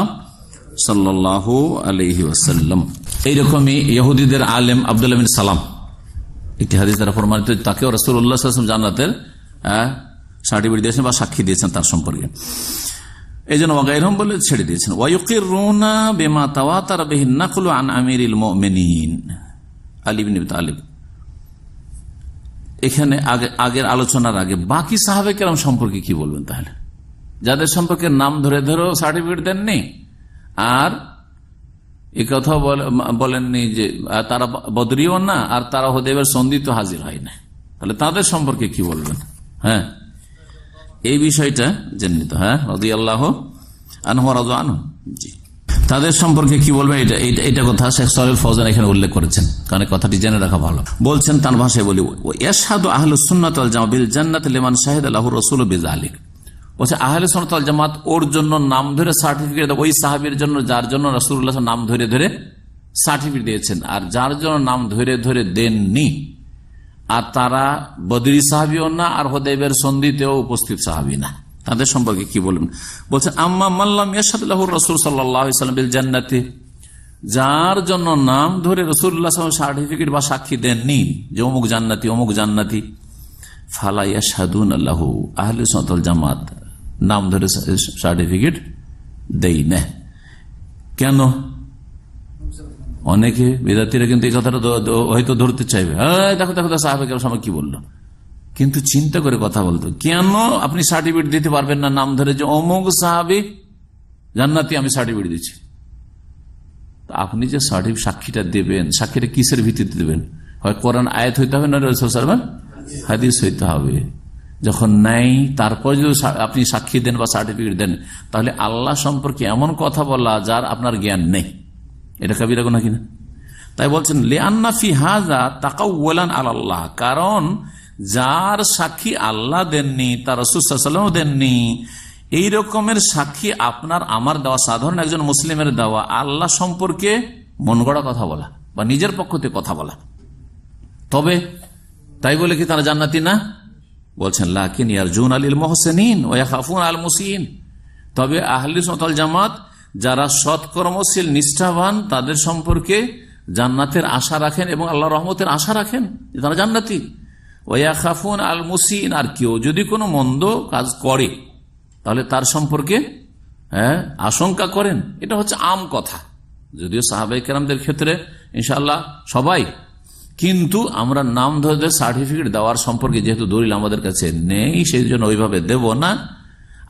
সাল্লাহ আলহি ওয়াসাল্লাম। এইরকমই ইহুদিদের আলেম আবদুল্লাহ বিন সালাম। একটি হাদিস দ্বারা প্রমাণিত, তাকেও রসুল্লাহ জান্নাতের সার্টিফিকেট দিয়েছেন বা সাক্ষী দিয়েছেন তার সম্পর্কে। এই জন্য ওয়াগাইরহম বলে ছেড়ে দিয়েছেন ওয়ুকির রোনা বেমা তাওয়া তার বেহিন নাকুল আন আমির আলিবিন আলিব এখানে আগে আগের আলোচনার আগে বাকি সাহাবে কেরাম সম্পর্কে কি বলবেন তাহলে? যাদের সম্পর্কে নাম ধরে ধরেও সার্টিফিকেট দেননি, আর এ কথা বলেননি যে তারা বদরিও না, আর তারা হদেবের সন্দিত হাজির হয় না। তাহলে তাদের সম্পর্কে কি বলবেন? হ্যাঁ? এই বিষয়টা জেনে নিত হ্যাঁ? রদি আল্লাহ আনহরাজ আনহু। জি। তাদের সম্পর্কে কি বলবে? এটা এটা কথা শেখ সরেল ফৌজান এখানে উল্লেখ করেছেন। কারণ কথাটি জেনে রাখা ভালো। বলছেন তার ভাষায় বলি ইয়াসাদু আহলু সুন্নাত বিল জান্নাত লিমান শাহিদ আল্লাহ রসুল বিজ আলিক বলছে আহলে সোনাতল জামাত ওর জন্য নাম ধরে সার্টিফিকেট ওই সাহাবির জন্য যার জন্য রসুল্লাহ নাম ধরে ধরে সার্টিফিকেট দিয়েছেন। আর যার জন্য নাম ধরে ধরে দেননি, আর তারা বদরি সাহাবিও না, আর হদেবের সন্ধিতেও উপস্থিত সাহাবি না। তাদের সম্পর্কে কি বলবেন বলছেন আম্মা মাল্লাম ইয়াসাদুল্লাহ রসুল সাল্লাম জান্নাতে। যার জন্য নাম ধরে রসুল্লাহ সার্টিফিকেট বা সাক্ষী দেননি যে অমুক জান্নাতি অমুক জান্নাতি। ফালাইয়া সাদুন আল্লাহ আহলে সতল জামাত নাম ধরে সার্টিফিকেট দেই না। কেন? অনেকে বিদ্যার্থীরা কিন্তু এই কথাটা হয়তো ধরতে চাইবে। হ্যাঁ দেখো দেখো সাহাবে সময় কি বলল? কিন্তু চিন্তা করে কথা বলতো। কেন আপনি সার্টিফিকেট দিতে পারবেন না? নাম ধরে যে অমুক সাহাবি, জান্নাতি আমি সার্টিফিকেট দিচ্ছি। আপনি যে সার্টিফিকেট সাক্ষীটা দেবেন, সাক্ষীটা কিসের ভিত্তিতে দেবেন? হয় কোরআন আয়াত হইতে হবে না হাদিস হইতে হবে। যখন নাই, তারপর যদি আপনি সাক্ষী দেন বা সার্টিফিকেট দেন, তাহলে আল্লাহ সম্পর্কে এমন কথা বলা যার আপনার জ্ঞান নেই। এটা কবিরা গোনা কিনা? তাই বলছেন লিয়ান্না ফি হাজা তাকাউলান আল্লাহ কারণ যার সাক্ষী আল্লাহ দেননি, তার রসুসাল্লাম দেননি। এই রকমের সাক্ষী আপনার, আমার দেওয়া, সাধারণ একজন মুসলিমের দেওয়া, আল্লাহ সম্পর্কে মন গড়া কথা বলা বা নিজের পক্ষ থেকে কথা বলা। তবে তাই বলে কি তারা জান্নাতি না? বলছেন, লাকিন ইয়ারজুন আলীল মোহসেন ওয়াফুন আল মুসিন তবে আহলি সতল জামাত যারা সৎকর্মশীল, নিষ্ঠাবান, তাদের সম্পর্কে জান্নাতের আশা রাখেন এবং আল্লাহ রহমতের আশা রাখেন তারা জান্নাতি। ওয়া খাফুন আল মুসিন আর কেউ যদি কোনো মন্দ কাজ করে, তাহলে তার সম্পর্কে হ্যাঁ আশঙ্কা করেন। এটা হচ্ছে আম কথা। যদিও সাহাবাই কেরামদের ক্ষেত্রে ইনশাল্লাহ সবাই, কিন্তু আমরা নাম ধরে সার্টিফিকেট দেওয়ার সম্পর্কে যেহেতু দলিল আমাদের কাছে নেই সেই জন্য ওইভাবে দেব না।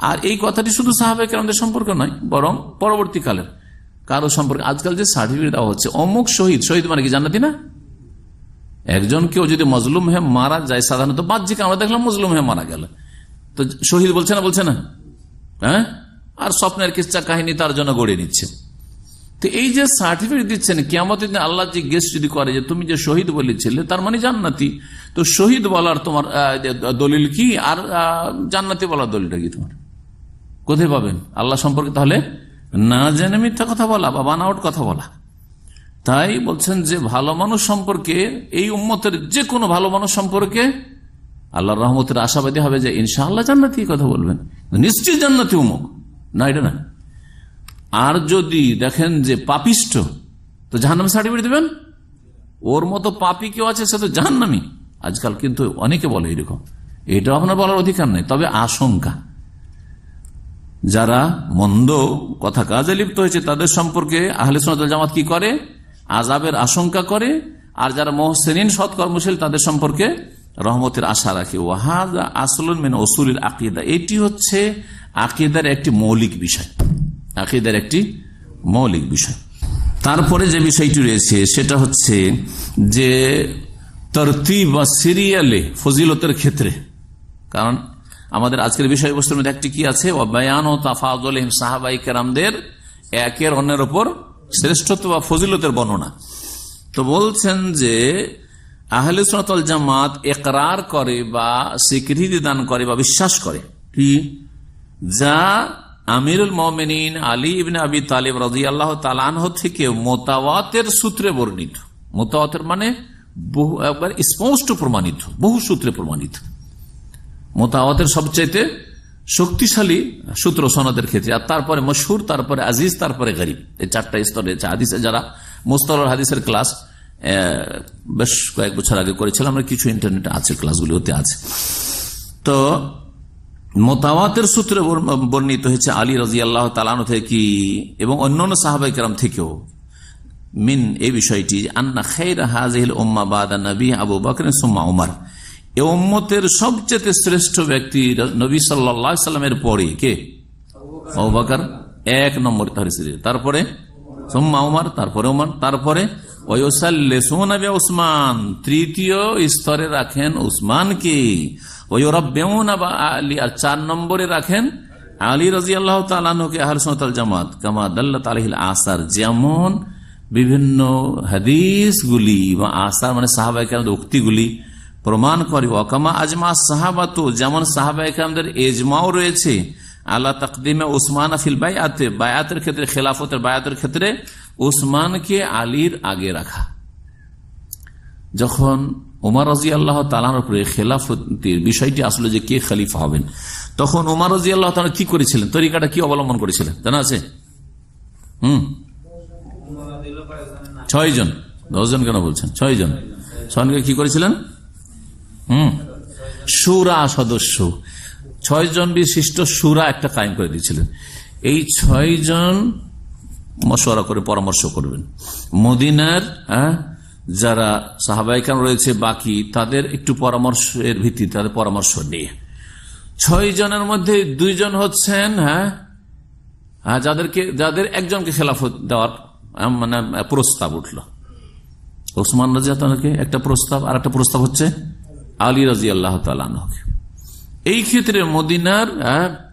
আর এই কথাটি শুধু সাহাবাই কেরামদের সম্পর্ক নয়, বরং পরবর্তীকালের কারও সম্পর্কে। আজকাল যে সার্টিফিকেট দেওয়া হচ্ছে, অমুক শহীদ শহীদ মানে কি জানাতি না? একজন কেউ যদি মজলুম হয়ে মারা যায় সাধারণত বাহ্যিক আমরা দেখলাম মজলুম হয়ে মারা গেল। তো শহীদ বলছে না বলছে না? হ্যাঁ? আর স্বপ্নের কিচ্ছা কাহিনী তার জন্য গড়ে নিচ্ছে। তো এই যে সার্টিফিকেট দিচ্ছেন কেমন আল্লাহ জিজ্ঞেস যদি করে যে, তুমি যে শহীদ বলেছিলে, তার মানে জান্নাতি। তো শহীদ বলার তোমার দলিল কি? আর জান্নাতি বলার দলিলটা কি তোমার? কোথায় পাবেন? আল্লাহ সম্পর্কে তাহলে না জেনে মিথ্যা কথা বলা বা বানাওট কথা বলা। তাই বলছেন যে ভালো মানুষ সম্পর্কে, এই উম্মতের যে কোনো ভালো মানুষ সম্পর্কে আল্লাহ রহমতের আশাবাদী হবে যে ইনশাআল্লাহ জান্নাতি কথা বলবেন। নিশ্চয়ই জান্নাতি উমুক না, এটা না। আর যদি দেখেন যে পাপিষ্ট, তো জাহান্নামে সার্টিফিকেট দেবেন? ওর মতো পাপি কেউ আছে, সে তো জাহান্নামি। আজকাল কিন্তু অনেকে বলে এরকম। এটা আপনার বলার অধিকার নেই, তবে আশঙ্কা। যারা মন্দ কথা কাজে লিপ্ত হয়েছে, তাদের সম্পর্কে আহলে সোনাদ জামাত কি করে? আজাবের আশঙ্কা করে, আর যারা মহসেন সৎকর্মশীল, তাদের সম্পর্কে রহমতের আশা রাখে। ওয়াহাদা আসলন মেন ওসুলির আকিদা। এটি হচ্ছে আকিদার একটি মৌলিক বিষয়। আকিদার একটি মৌলিক বিষয়। তারপরে যে বিষয়টি রয়েছে, সেটা হচ্ছে যে তরতি বা সিরিয়ালে ফজিলতের ক্ষেত্রে, কারণ আমাদের আজকের বিষয়বস্তুর মধ্যে একটি কি আছে? অব্যায়ান ও তাফাউল সাহাবাই কেরামদের একের অন্যের ওপর শ্রেষ্ঠত্ব বা ফজিলতের বর্ণনা। তো বলছেন যে আহলে সনাতল জামাত একরার করে বা স্বীকৃতি দান করে বা বিশ্বাস করে। কি? যা আমিরুল মমিন আলী ইবিন আবি তালিব রাজি আল্লাহ তালানহ থেকে মোতাওয়াতের সূত্রে বর্ণিত। মোতাওয়াতের মানে বহু একবার স্পষ্ট প্রমাণিত বহু সূত্রে প্রমাণিত। মোতাওয়াতের সবচাইতে শক্তিশালী সূত্র সনদের ক্ষেত্রে, আর তারপরে মশহুর, তারপরে আজিজ, তারপরে গরিব। এই চারটা স্তরে হাদিসে, যারা মোস্তর হাদিসের ক্লাস বেশ কয়েক বছর আগে করেছিলাম, আমরা কিছু ইন্টারনেটে আছে, ক্লাসগুলিতে আছে। তো মোতাওয়াতের সূত্রে বর্ণিত হয়েছে আলী রাজি আল্লাহ তালানো থেকে এবং অন্যান্য সাহাবাই কেরাম থেকেও। মিন এই বিষয়টি, আন্না খের হাজিল ওম্মা বাদা নবী আবু বকর সুম্মা উমার। এ উম্মতের সবচেয়ে শ্রেষ্ঠ ব্যক্তি নবী সাল্লা সাল্লামের পরে কে? আবু বকর। এক নম্বর তারপরে সোম্মা উমার, তারপরে উমার, তারপরে উসমান তৃতীয় স্তরে রাখেন উসমানকে আলী। আর চার নম্বরে রাখেন আলী রাজি আল্লাহ তালকে আহল সতাল জামাত। কামা দাল্লা তালহিল আসার। যেমন বিভিন্ন হাদিসগুলি বা আসার মানে সাহাবাহিক উক্তিগুলি প্রমাণ করে ওকামা আজমা সাহাবাত, যেমন সাহাবা সাহাবাহিকদের এজমাও রয়েছে। আল্লাহ তকদিমে উসমান আফিল বায়াতে বায়াতের ক্ষেত্রে, খেলাফতের বায়াতের ক্ষেত্রে উসমানকে আলীর আগে রাখা। যখন উমার রাজি আল্লাহ তালার উপরে খেলাফতির বিষয়টি আসলে যে কে খালিফা হবেন, তখন উমার রাজি আল্লাহ তালা কি করেছিলেন? তরিকাটা কি অবলম্বন করেছিলেন? জানা আছে? হম? ছয় জন দশজন কেন বলছেন? ছয় জন ছয়জনকে কি করেছিলেন? হুম? সুরা সদস্য। ছয় জন বিশিষ্ট সুরা একটা কায়েম করে দিয়েছিলেন। এই ছয় জন মশওয়ারা করে পরামর্শ করবেন। মদিনার যারা সাহাবাহিকান রয়েছে, বাকি তাদের একটু পরামর্শের ভিত্তিতে তাদের পরামর্শ নিয়ে। ছয় জনের মধ্যে দুইজন হচ্ছেন হ্যাঁ হ্যাঁ যাদেরকে, যাদের একজনকে খেলাফত দেওয়ার মানে প্রস্তাব উঠল। ওসমান রাজিয়াকে একটা প্রস্তাব আর একটা প্রস্তাব হচ্ছে আলী রাজি আল্লাহ তালকে এই ক্ষেত্রে মদিনার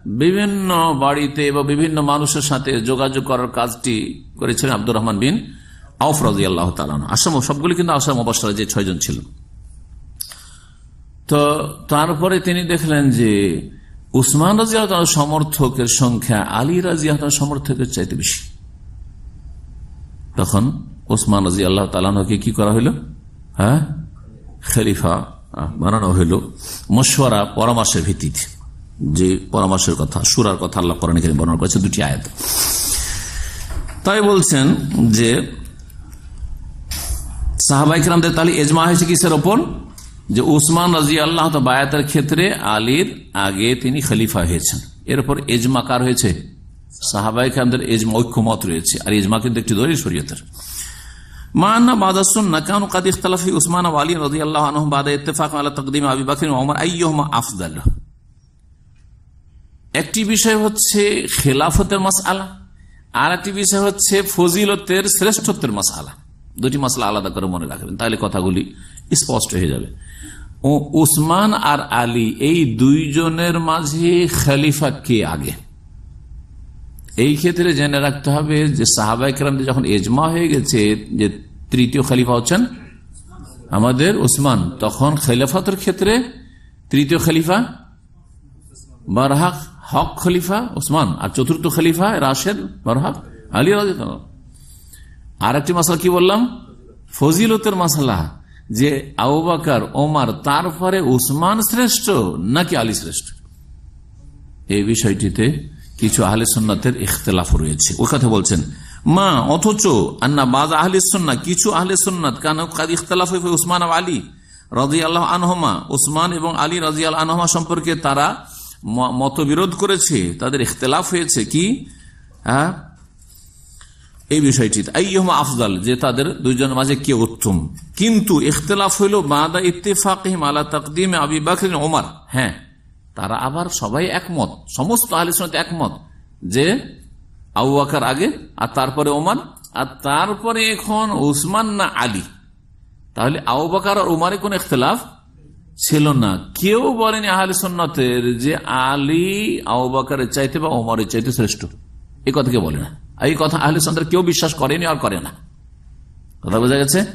বিভিন্ন বাড়িতে বা বিভিন্ন মানুষের সাথে যোগাযোগ করার কাজটি করেছিলেন আব্দুর রহমান বিন আউফ রাজি আল্লাহ তালান আসাম, সবগুলি কিন্তু আসাম অবস্থায় যে ছয়জন ছিল। তো তারপরে তিনি দেখলেন যে উসমান রাজি আল্লাহ সমর্থকের সংখ্যা আলী রাজি আল্লাহ সমর্থকের চাইতে বেশি। তখন ওসমান রাজি আল্লাহ তালানকে কি করা হইল? হ্যাঁ? খলিফা বানানো হইল। মশওয়ারা পরামর্শের ভিত্তিতে, যে পরামর্শের কথা, সুরার কথা আল্লাহ করেন এখানে বর্ণনা করেছে দুটি আয়াত। তাই বলছেন যে সাহাবাইকরামদের তাহলে এজমা হয়েছে কিসের ওপর? যে উসমান রাজি আল্লাহ বায়াতের ক্ষেত্রে আলীর আগে তিনি খলিফা হয়েছেন। এরপর এজমা কার হয়েছে? সাহাবাইকরামদের এজমা ঐক্যমত রয়েছে। আর এজমা কিন্তু একটি দলীয় শরীয়তের। উসমান আল্লাহ তকদিম আবি একটি বিষয় হচ্ছে খেলাফতের মাসআলা আর একটি বিষয় হচ্ছে ফজিলতের শ্রেষ্ঠত্বের মাসআলা। দুটি মাসলা আলাদা করে মনে রাখবেন, তাহলে কথাগুলি স্পষ্ট হয়ে যাবে। ও উসমান আর আলী, এই দুইজনের মাঝে খালিফা কে আগে? এই ক্ষেত্রে জেনে রাখতে হবে যে সাহাবাইকরাম যখন এজমা হয়ে গেছে, যে তৃতীয় খালিফা হচ্ছেন আমাদের উসমান, তখন খেলাফতের ক্ষেত্রে তৃতীয় খলিফা, বারহাক হক খলিফা ওসমান আর চতুর্থ খলিফা রাশেদ, বারহাক আলী রাজ আর একটি মশলা কি বললাম? ফজিলতের মশলা যে আউবাকার ওমার তারপরে উসমান শ্রেষ্ঠ নাকি আলী শ্রেষ্ঠ? এই বিষয়টিতে কিছু আহলে সন্ন্যতের ইখতলাফ রয়েছে। ওই কথা বলছেন, মা, অথচ আন্না বাজ আহলে সন্না কিছু আহলে সন্ন্যত কান ইখতলাফ উসমান আলী রাজি আল্লাহ আনহমা, উসমান এবং আলী রাজি আল আনহমা সম্পর্কে তারা মতবিরোধ করেছে, তাদের ইখতলাফ হয়েছে কি? হ্যাঁ? এই বিষয়টি আইহমা আফজাল, যে তাদের দুইজনের মাঝে কে উত্তম? কিন্তু ইখতলাফ হইল বাদা ইত্তেফাক আলা তকদিম আবি বাকরিন ওমার। হ্যাঁ। তারা আবার সবাই একমত, সমস্ত আলিসনত একমত যে আউ আকার আগে, আর তারপরে ওমান আর তারপরে এখন উসমান না আলী। তাহলে আউ বাকার আর ওমারে কোন ইখতলাফ ছিল না। কেউ বলেনি আহলে যে আলী আউ বাকারের চাইতে বা ওমারের চাইতে শ্রেষ্ঠ। এই কথা কেউ বলে না। এই কথা আহলে কেউ বিশ্বাস করেনি আর করে না। কথা বোঝা গেছে?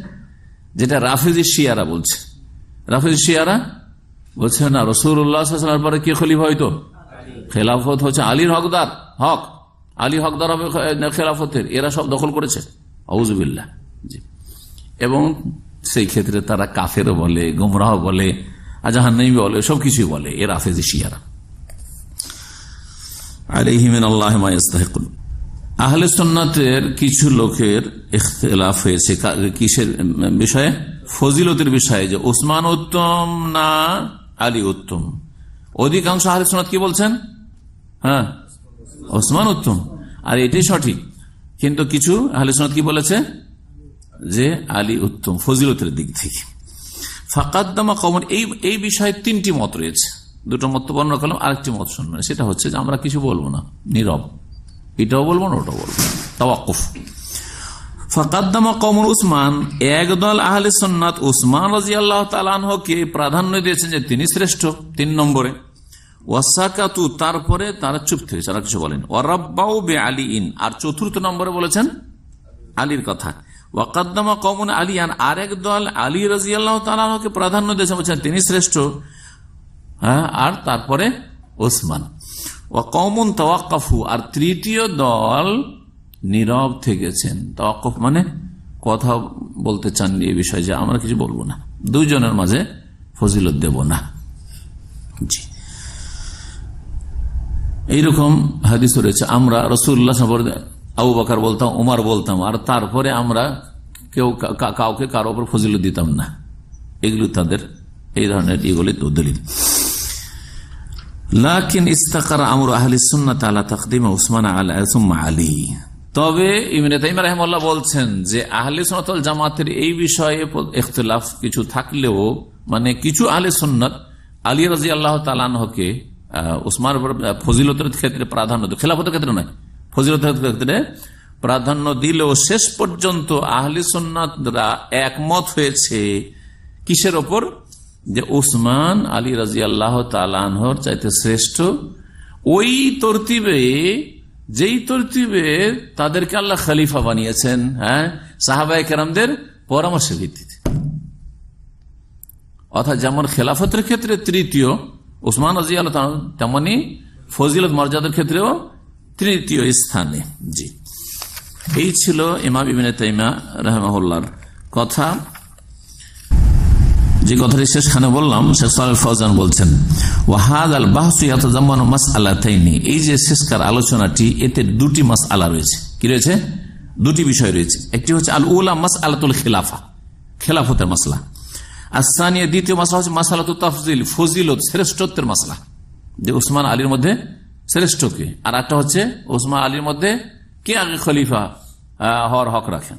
যেটা রাফেজি শিয়ারা বলছে। রাফেজি শিয়ারা বলছে, না রসুল্লাহ পরে কে খলিফা হইতো? খেলাফত হচ্ছে আলীর হকদার, হক। আলী হকদার হবে খেলাফতের। এরা সব দখল করেছে। আউজবিল্লা জি। এবং সেই ক্ষেত্রে তারা কাফেরও বলে গুমরাহ বলে আজাহান্নাই বলে, সবকিছুই বলে। এর আফেজি শিয়ারা আহলে কিছু লোকের ইখতলাফ হয়েছে। কিসের বিষয়ে? ফজিলতের বিষয়ে যে ওসমান উত্তম না আলী উত্তম। অধিকাংশ আহলে সন্ন্যত কি বলছেন? হ্যাঁ? ওসমান উত্তম। আর এটাই সঠিক। কিন্তু কিছু আহলে সন্ন্যত কি বলেছে? যে আলী উত্তম ফজিলতের দিক থেকে। ফাকাদ্দামা কমন এই এই বিষয়ে তিনটি মত রয়েছে। দুটো মত বর্ণনা করলাম, আরেকটি মত শুনবেন। সেটা হচ্ছে যে আমরা কিছু বলব না। নীরব। এটাও বলব না, ওটাও বলব তাওয়াকুফ ফকাদ্দামা কমর উসমান একদল আহলে সন্ন্যাত উসমান রাজি আল্লাহ তালানহকে প্রাধান্য দিয়েছেন যে তিনি শ্রেষ্ঠ তিন নম্বরে। ওয়াসাকাতু, তারপরে তারা চুপ থেকে তারা কিছু বলেন। ওয়ারাব্বাউ বে আলী ইন আর চতুর্থ নম্বরে বলেছেন আলীর কথা। ওয়াকাদ্দামা কমন আলিয়ান আরেক দল আলী রাজি আল্লাহ তালাহকে প্রাধান্য দিয়েছেন, বলছেন তিনি শ্রেষ্ঠ। হ্যাঁ আর তারপরে ওসমান ও কমন তওয়াক্কাফু, আর তৃতীয় দল নীরব থেকেছেন। তওয়াক্কফ মানে কথা বলতে চান এই বিষয়ে, যে আমরা কিছু বলব না। দুইজনের মাঝে ফজিলত দেব না। জি। এইরকম হাদিস রয়েছে, আমরা রসুল্লাহ আবু বাকার বলতাম, উমার বলতাম, আর তারপরে আমরা কেউ কাউকে কারও ওপর ফজিলত দিতাম না। এগুলো তাদের, এই ধরনের ইগুলি দলিল। লাকিন ইস্তাকার আমর আহলি সুন্নাত আলা তাকদিম উসমান আলা আলী। তবে ইমিনে তাইম রহমাল্লাহ বলছেন যে আহলে সোনাতল জামাতের এই বিষয়ে ইখতলাফ কিছু থাকলেও মানে কিছু আহলে সুন্নত, আলী রাজি আল্লাহ তালানহকে উসমান ফজিলতের ক্ষেত্রে প্রাধান্য খেলাফতের ক্ষেত্রে নয়, ফজিলতের ক্ষেত্রে প্রাধান্য দিলেও শেষ পর্যন্ত আহলি সুন্নাতরা একমত হয়েছে কিসের ওপর? যে উসমান আলী রাজি আল্লাহ তালানহর চাইতে শ্রেষ্ঠ, ওই তরতিবে যেই তরতিবে তাদেরকে আল্লাহ খালিফা বানিয়েছেন হ্যাঁ সাহাবাই কেরামদের পরামর্শের ভিত্তিতে। অর্থাৎ যেমন খেলাফতের ক্ষেত্রে তৃতীয়, উসমান রাজি আল্লাহ তেমনি ফজিলত মর্যাদার ক্ষেত্রেও তৃতীয় স্থানে। জি। এই ছিল ইমাম ইবিন তাইমা কথা। যে কথাটি শেষখানে বললাম, শেখ ফৌজান বলছেন ওয়াহাদ আল বাহসুয়াতজামান মাস আল্লাহ তাইনি এই যে শেষকার আলোচনাটি, এতে দুটি মাস আলা রয়েছে। কি রয়েছে? দুটি বিষয় রয়েছে। একটি হচ্ছে আল উলা মাস আলাতুল খেলাফা, খেলাফতের মাসলা। আর স্থানীয় দ্বিতীয় মাসলা হচ্ছে মাসালাত তাফজিল, ফজিলত, শ্রেষ্ঠত্বের মাসলা। যে উসমান আলীর মধ্যে শ্রেষ্ঠ কে? আর একটা হচ্ছে উসমান আলীর মধ্যে কে আগে খলিফা হওয়ার হক রাখেন?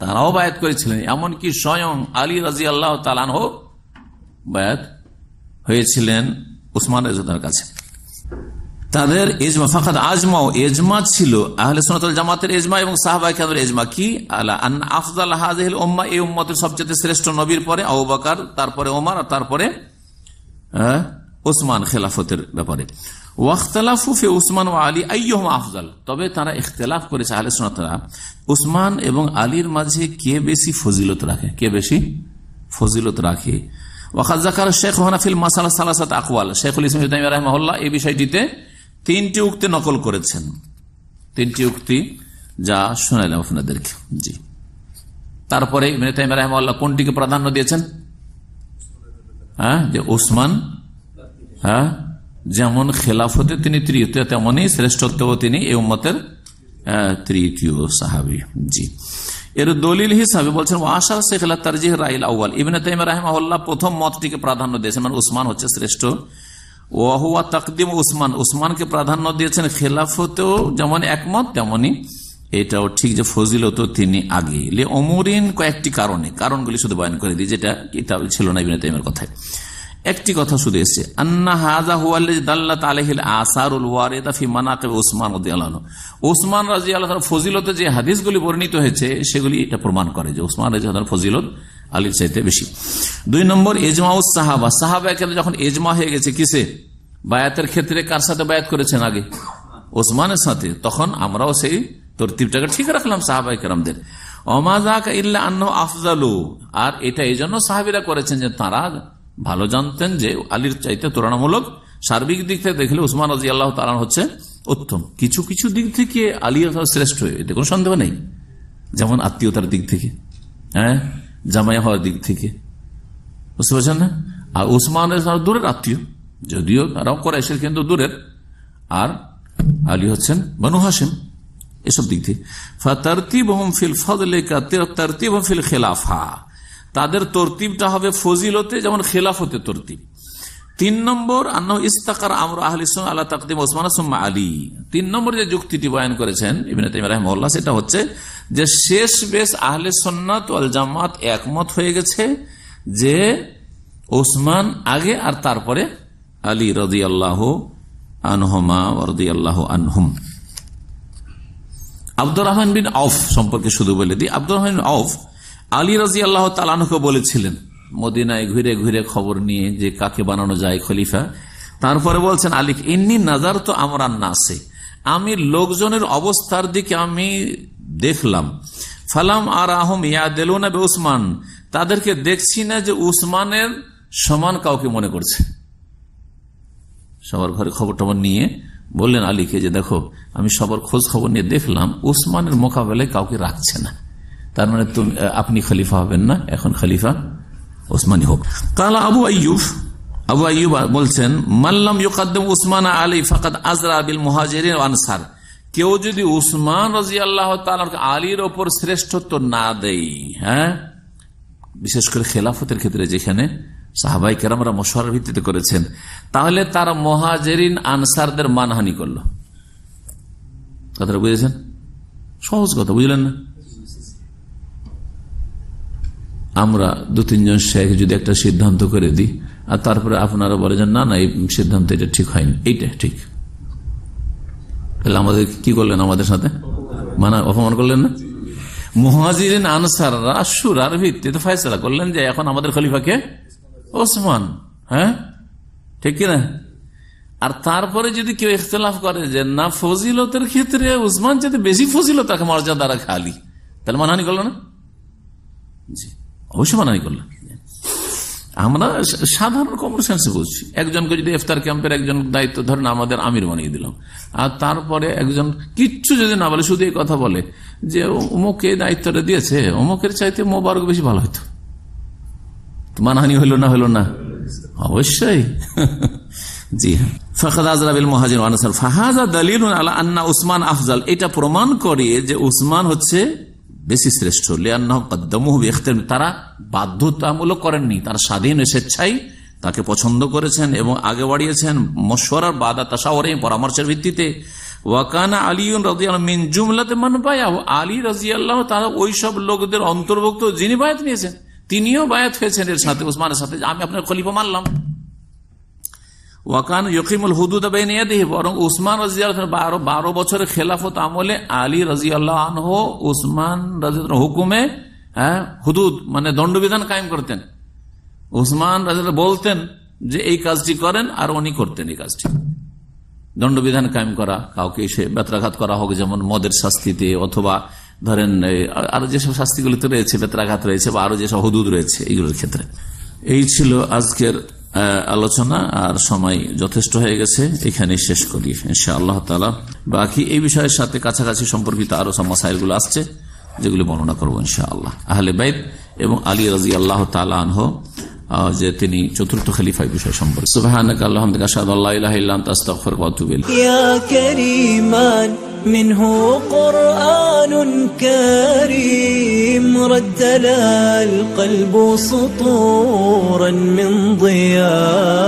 তারাও বায়াত করেছিলেন। এমনকি স্বয়ং আলী রাজি আল্লাহ তালান হোক বায়াত হয়েছিলেন উসমান রেজার কাছে। তাদের এজমা ফাঁকাত আজমাও এজমা ছিল। আহলে সোনাতল জামাতের এজমা এবং সাহবাই খাদের এজমা কি? আফজাল হাজহিল ওম্মা এই উম্মতের সবচেয়ে শ্রেষ্ঠ নবীর পরে আবাকার তারপরে ওমার আর তারপরে ওসমান খেলাফতের ব্যাপারে। ওয়াখতালাফুফে উসমান ও আলী আইয়ম আফজাল তবে তারা ইখতলাফ করেছে আহলে সোনাতরা উসমান এবং আলীর মাঝে কে বেশি ফজিলত রাখে? কে বেশি ফজিলত রাখে? শেখ এই বিষয়টিতে তিনটি উক্তি নকল করেছেন। তিনটি উক্তি যা শোনালাম আপনাদেরকে। জি। তারপরে রহমাল্লাহ কোনটিকে প্রাধান্য দিয়েছেন? হ্যাঁ যে ওসমান হ্যাঁ যেমন খেলাফতে তিনি তৃতীয়, তেমনই শ্রেষ্ঠত্ব তিনি এই উম্মতের তৃতীয় সাহাবি। জি। এর দলিল হিসাবে বলছেন আশা শেখ তারজিহ রাইল আউ্ল ইবিন তাইম রাহমাল্লাহ প্রথম মতটিকে প্রাধান্য দিয়েছেন। মানে উসমান হচ্ছে শ্রেষ্ঠ। ওয়াহুয়া তাকদিম উসমান। উসমানকে প্রাধান্য দিয়েছেন খেলাফতেও যেমন একমত, তেমনি এটাও ঠিক যে ফজিলত তিনি আগে। লে অমরিন কয়েকটি কারণে, কারণগুলি শুধু বয়ান করে দিই, যেটা কিতাব ছিল না ইবিন তাইমের কথায়। একটি কথা শুধু এসছে। আন্না হাজা হুয়াল্লাত আলহিল আসারুল ওয়ারেদা ফি ওসমান ওসমান রাদিয়াল্লাহু ফজিলতে যে হাদিসগুলি বর্ণিত হয়েছে, সেগুলি এটা প্রমাণ করে যে ওসমান রাদিয়াল্লাহু ফজিলত আলীর চাইতে বেশি। দুই নম্বর এজমাউস সাহাবা। সাহাবা এখানে যখন এজমা হয়ে গেছে, কিসে? বায়াতের ক্ষেত্রে কার সাথে বায়াত করেছেন আগে? ওসমানের সাথে। তখন আমরাও সেই তরতিবটাকে ঠিক রাখলাম সাহাবাই কেরামদের। অমাজাক ইল্লা আন্ন আফজালু। আর এটা এই জন্য সাহাবিরা করেছেন যে তারা ভালো জানতেন যে আলীর চাইতে তুলনামূলক সার্বিক দিক থেকে দেখলে উসমান রাজি আল্লাহ তালান হচ্ছে উত্তম। কিছু কিছু দিক থেকে আলী শ্রেষ্ঠ, এতে কোনো সন্দেহ নেই। যেমন আত্মীয়তার দিক থেকে হ্যাঁ? জামাই হওয়ার দিক থেকে। বুঝতে পারছেন না? আর উসমান দূরের আত্মীয়, যদিও তারাও করাইশের কিন্তু দূরের। আর আলী হচ্ছেন বানু হাসেম এসব দিক থেকে। ফিল ফিল খেলাফা। তাদের তরতিবটা হবে ফজিলতে, যেমন খেলাফতে তরতিব। তিন নম্বর আন্ন ইস্তাকার আমর আহল ইসলাম আল্লাহ তাকদিম ওসমান আলী। তিন নম্বর যে যুক্তিটি বয়ান করেছেন ইবিন সেটা হচ্ছে যে শেষ বেশ আহলে সন্ন্যত আল জামাত একমত হয়ে গেছে যে ওসমান আগে আর তারপরে আলী রদি আল্লাহ আনহমা রদি আল্লাহ আনহুম। আব্দুর রহমান বিন অফ সম্পর্কে শুধু বলে দিই। আব্দুর রহমান অফ আলী রাজি আল্লাহ তালানকে বলেছিলেন, মদিনায় ঘুরে ঘুরে খবর নিয়ে যে কাকে বানানো যায় খলিফা, তারপরে বলছেন আলিক ইন্নি নাজার তো আমার নাসে, আমি লোকজনের অবস্থার দিকে আমি দেখলাম। ফালাম আর আহম ইয়াদেলুনা বে উসমান তাদেরকে দেখছি না যে উসমানের সমান কাউকে মনে করছে। সবার ঘরে খবর টবর নিয়ে বললেন, আলীকে যে দেখো, আমি সবার খোঁজ খবর নিয়ে দেখলাম, উসমানের মোকাবেলায় কাউকে রাখছে না। তার মানে তুমি আপনি খলিফা হবেন না। এখন খলিফা ওসমানী হোক। কালা আবু আইয়ুব আবু আইয়ুব বলছেন মাল্লাম ইউকাদ্দম উসমান আলী ফাকাদ আজরা বিল মুহাজির আনসার। কেউ যদি উসমান রাজি আল্লাহ আলীর ওপর শ্রেষ্ঠত্ব না দেয় হ্যাঁ বিশেষ করে খেলাফতের ক্ষেত্রে যেখানে সাহাবাই কেরামরা মশার ভিত্তিতে করেছেন, তাহলে তারা মহাজেরিন, আনসারদের মানহানি করল। কথাটা বুঝেছেন? সহজ কথা, বুঝলেন না? আমরা দু, তিনজন শেখ যদি একটা সিদ্ধান্ত করে দিই, আর তারপরে আপনারা বলে যে না না, এই সিদ্ধান্ত এটা ঠিক হয়নি। এইটা ঠিক। তাহলে আমাদের কি করলেন আমাদের সাথে? মানা, অপমান করলেন না? মহাজিরিন, আনসাররা, সুরার ভিত্তিতে ফয়সলা করলেন যে এখন আমাদের খলিফাকে ওসমান। হ্যাঁ? ঠিক কিনা আর তারপরে যদি কেউ ইখতলাফ করে যে, না, ফজিলতের ক্ষেত্রে উসমান যদি বেশি ফজিলত তাকে মর্যাদা রাখে আলী তাহলে মানহানি করল না? জি। অবশ্যই মানানি করলাম। আমরা সাধারণ কমন সেন্সে বলছি। একজনকে যদি ইফতার ক্যাম্পের একজন দায়িত্ব, ধরেন আমাদের আমির বানিয়ে দিলাম। আর তারপরে একজন কিচ্ছু যদি না বলে, শুধু এই কথা বলে যে অমুকে দায়িত্বটা দিয়েছে অমুকের চাইতে মোবারক বেশি ভালো হইতো। মানহানি হইল না হইল না? অবশ্যই। জি হ্যাঁ। ফাহাজা দলিল আল্লাহ আন্না উসমান আফজাল। এটা প্রমাণ করে যে উসমান হচ্ছে বেশি শ্রেষ্ঠ। তারা বাধ্যতামূলক করেননি। তার স্বাধীন স্বেচ্ছাই তাকে পছন্দ করেছেন এবং আগে বাড়িয়েছেন মশওয়ারার বাদা তাসাওয়ারে পরামর্শের ভিত্তিতে। ওয়াকানা আলী মিন জুমলাতে মান পায়া আলী রাজি আল্লাহ তারা ওই সব লোকদের অন্তর্ভুক্ত যিনি বায়াত নিয়েছেন, তিনিও বায়াত হয়েছেন এর সাথে, উসমানের সাথে। আমি আপনার খলিফা মানলাম। ওয়াকান ইকিমুল হুদুদ বরং উসমান রাজিয়াল বারো বারো বছরের খেলাফত আমলে আলী রাজিয়াল্লাহ আনহ উসমান রাজিয়াল হুকুমে হ্যাঁ হুদুদ মানে দণ্ডবিধান কায়েম করতেন। উসমান রাজিয়াল বলতেন যে এই কাজটি করেন আর উনি করতেন এই কাজটি। দণ্ডবিধান কায়েম করা, কাউকে এসে বেত্রাঘাত করা হোক, যেমন মদের শাস্তিতে, অথবা ধরেন আরও যেসব শাস্তিগুলিতে রয়েছে, বেত্রাঘাত রয়েছে, বা আরও যেসব হুদুদ রয়েছে এইগুলোর ক্ষেত্রে। এই ছিল আজকের আলোচনা আর সময় যথেষ্ট হয়ে গেছে। এখানে শেষ করি ইনশা আল্লাহ তালা বাকি এই বিষয়ের সাথে কাছাকাছি সম্পর্কিত আরও সব মাসাইলগুলো আসছে, যেগুলি বর্ণনা করব ইনশা আল্লাহ আহলে বাইদ এবং আলী রাজি আল্লাহ তালা আনহ যে তিনি চতুর্থ খলিফা বিষয় সম্পর্কে সুবাহানক আল্লাহামদিক আসাদ আল্লাহ ইলাহা আস্তাগফিরুকা ওয়া আতুবু ইলাইক يا كريمان منه قرآن كريم رتل القلب سطورا من ضياء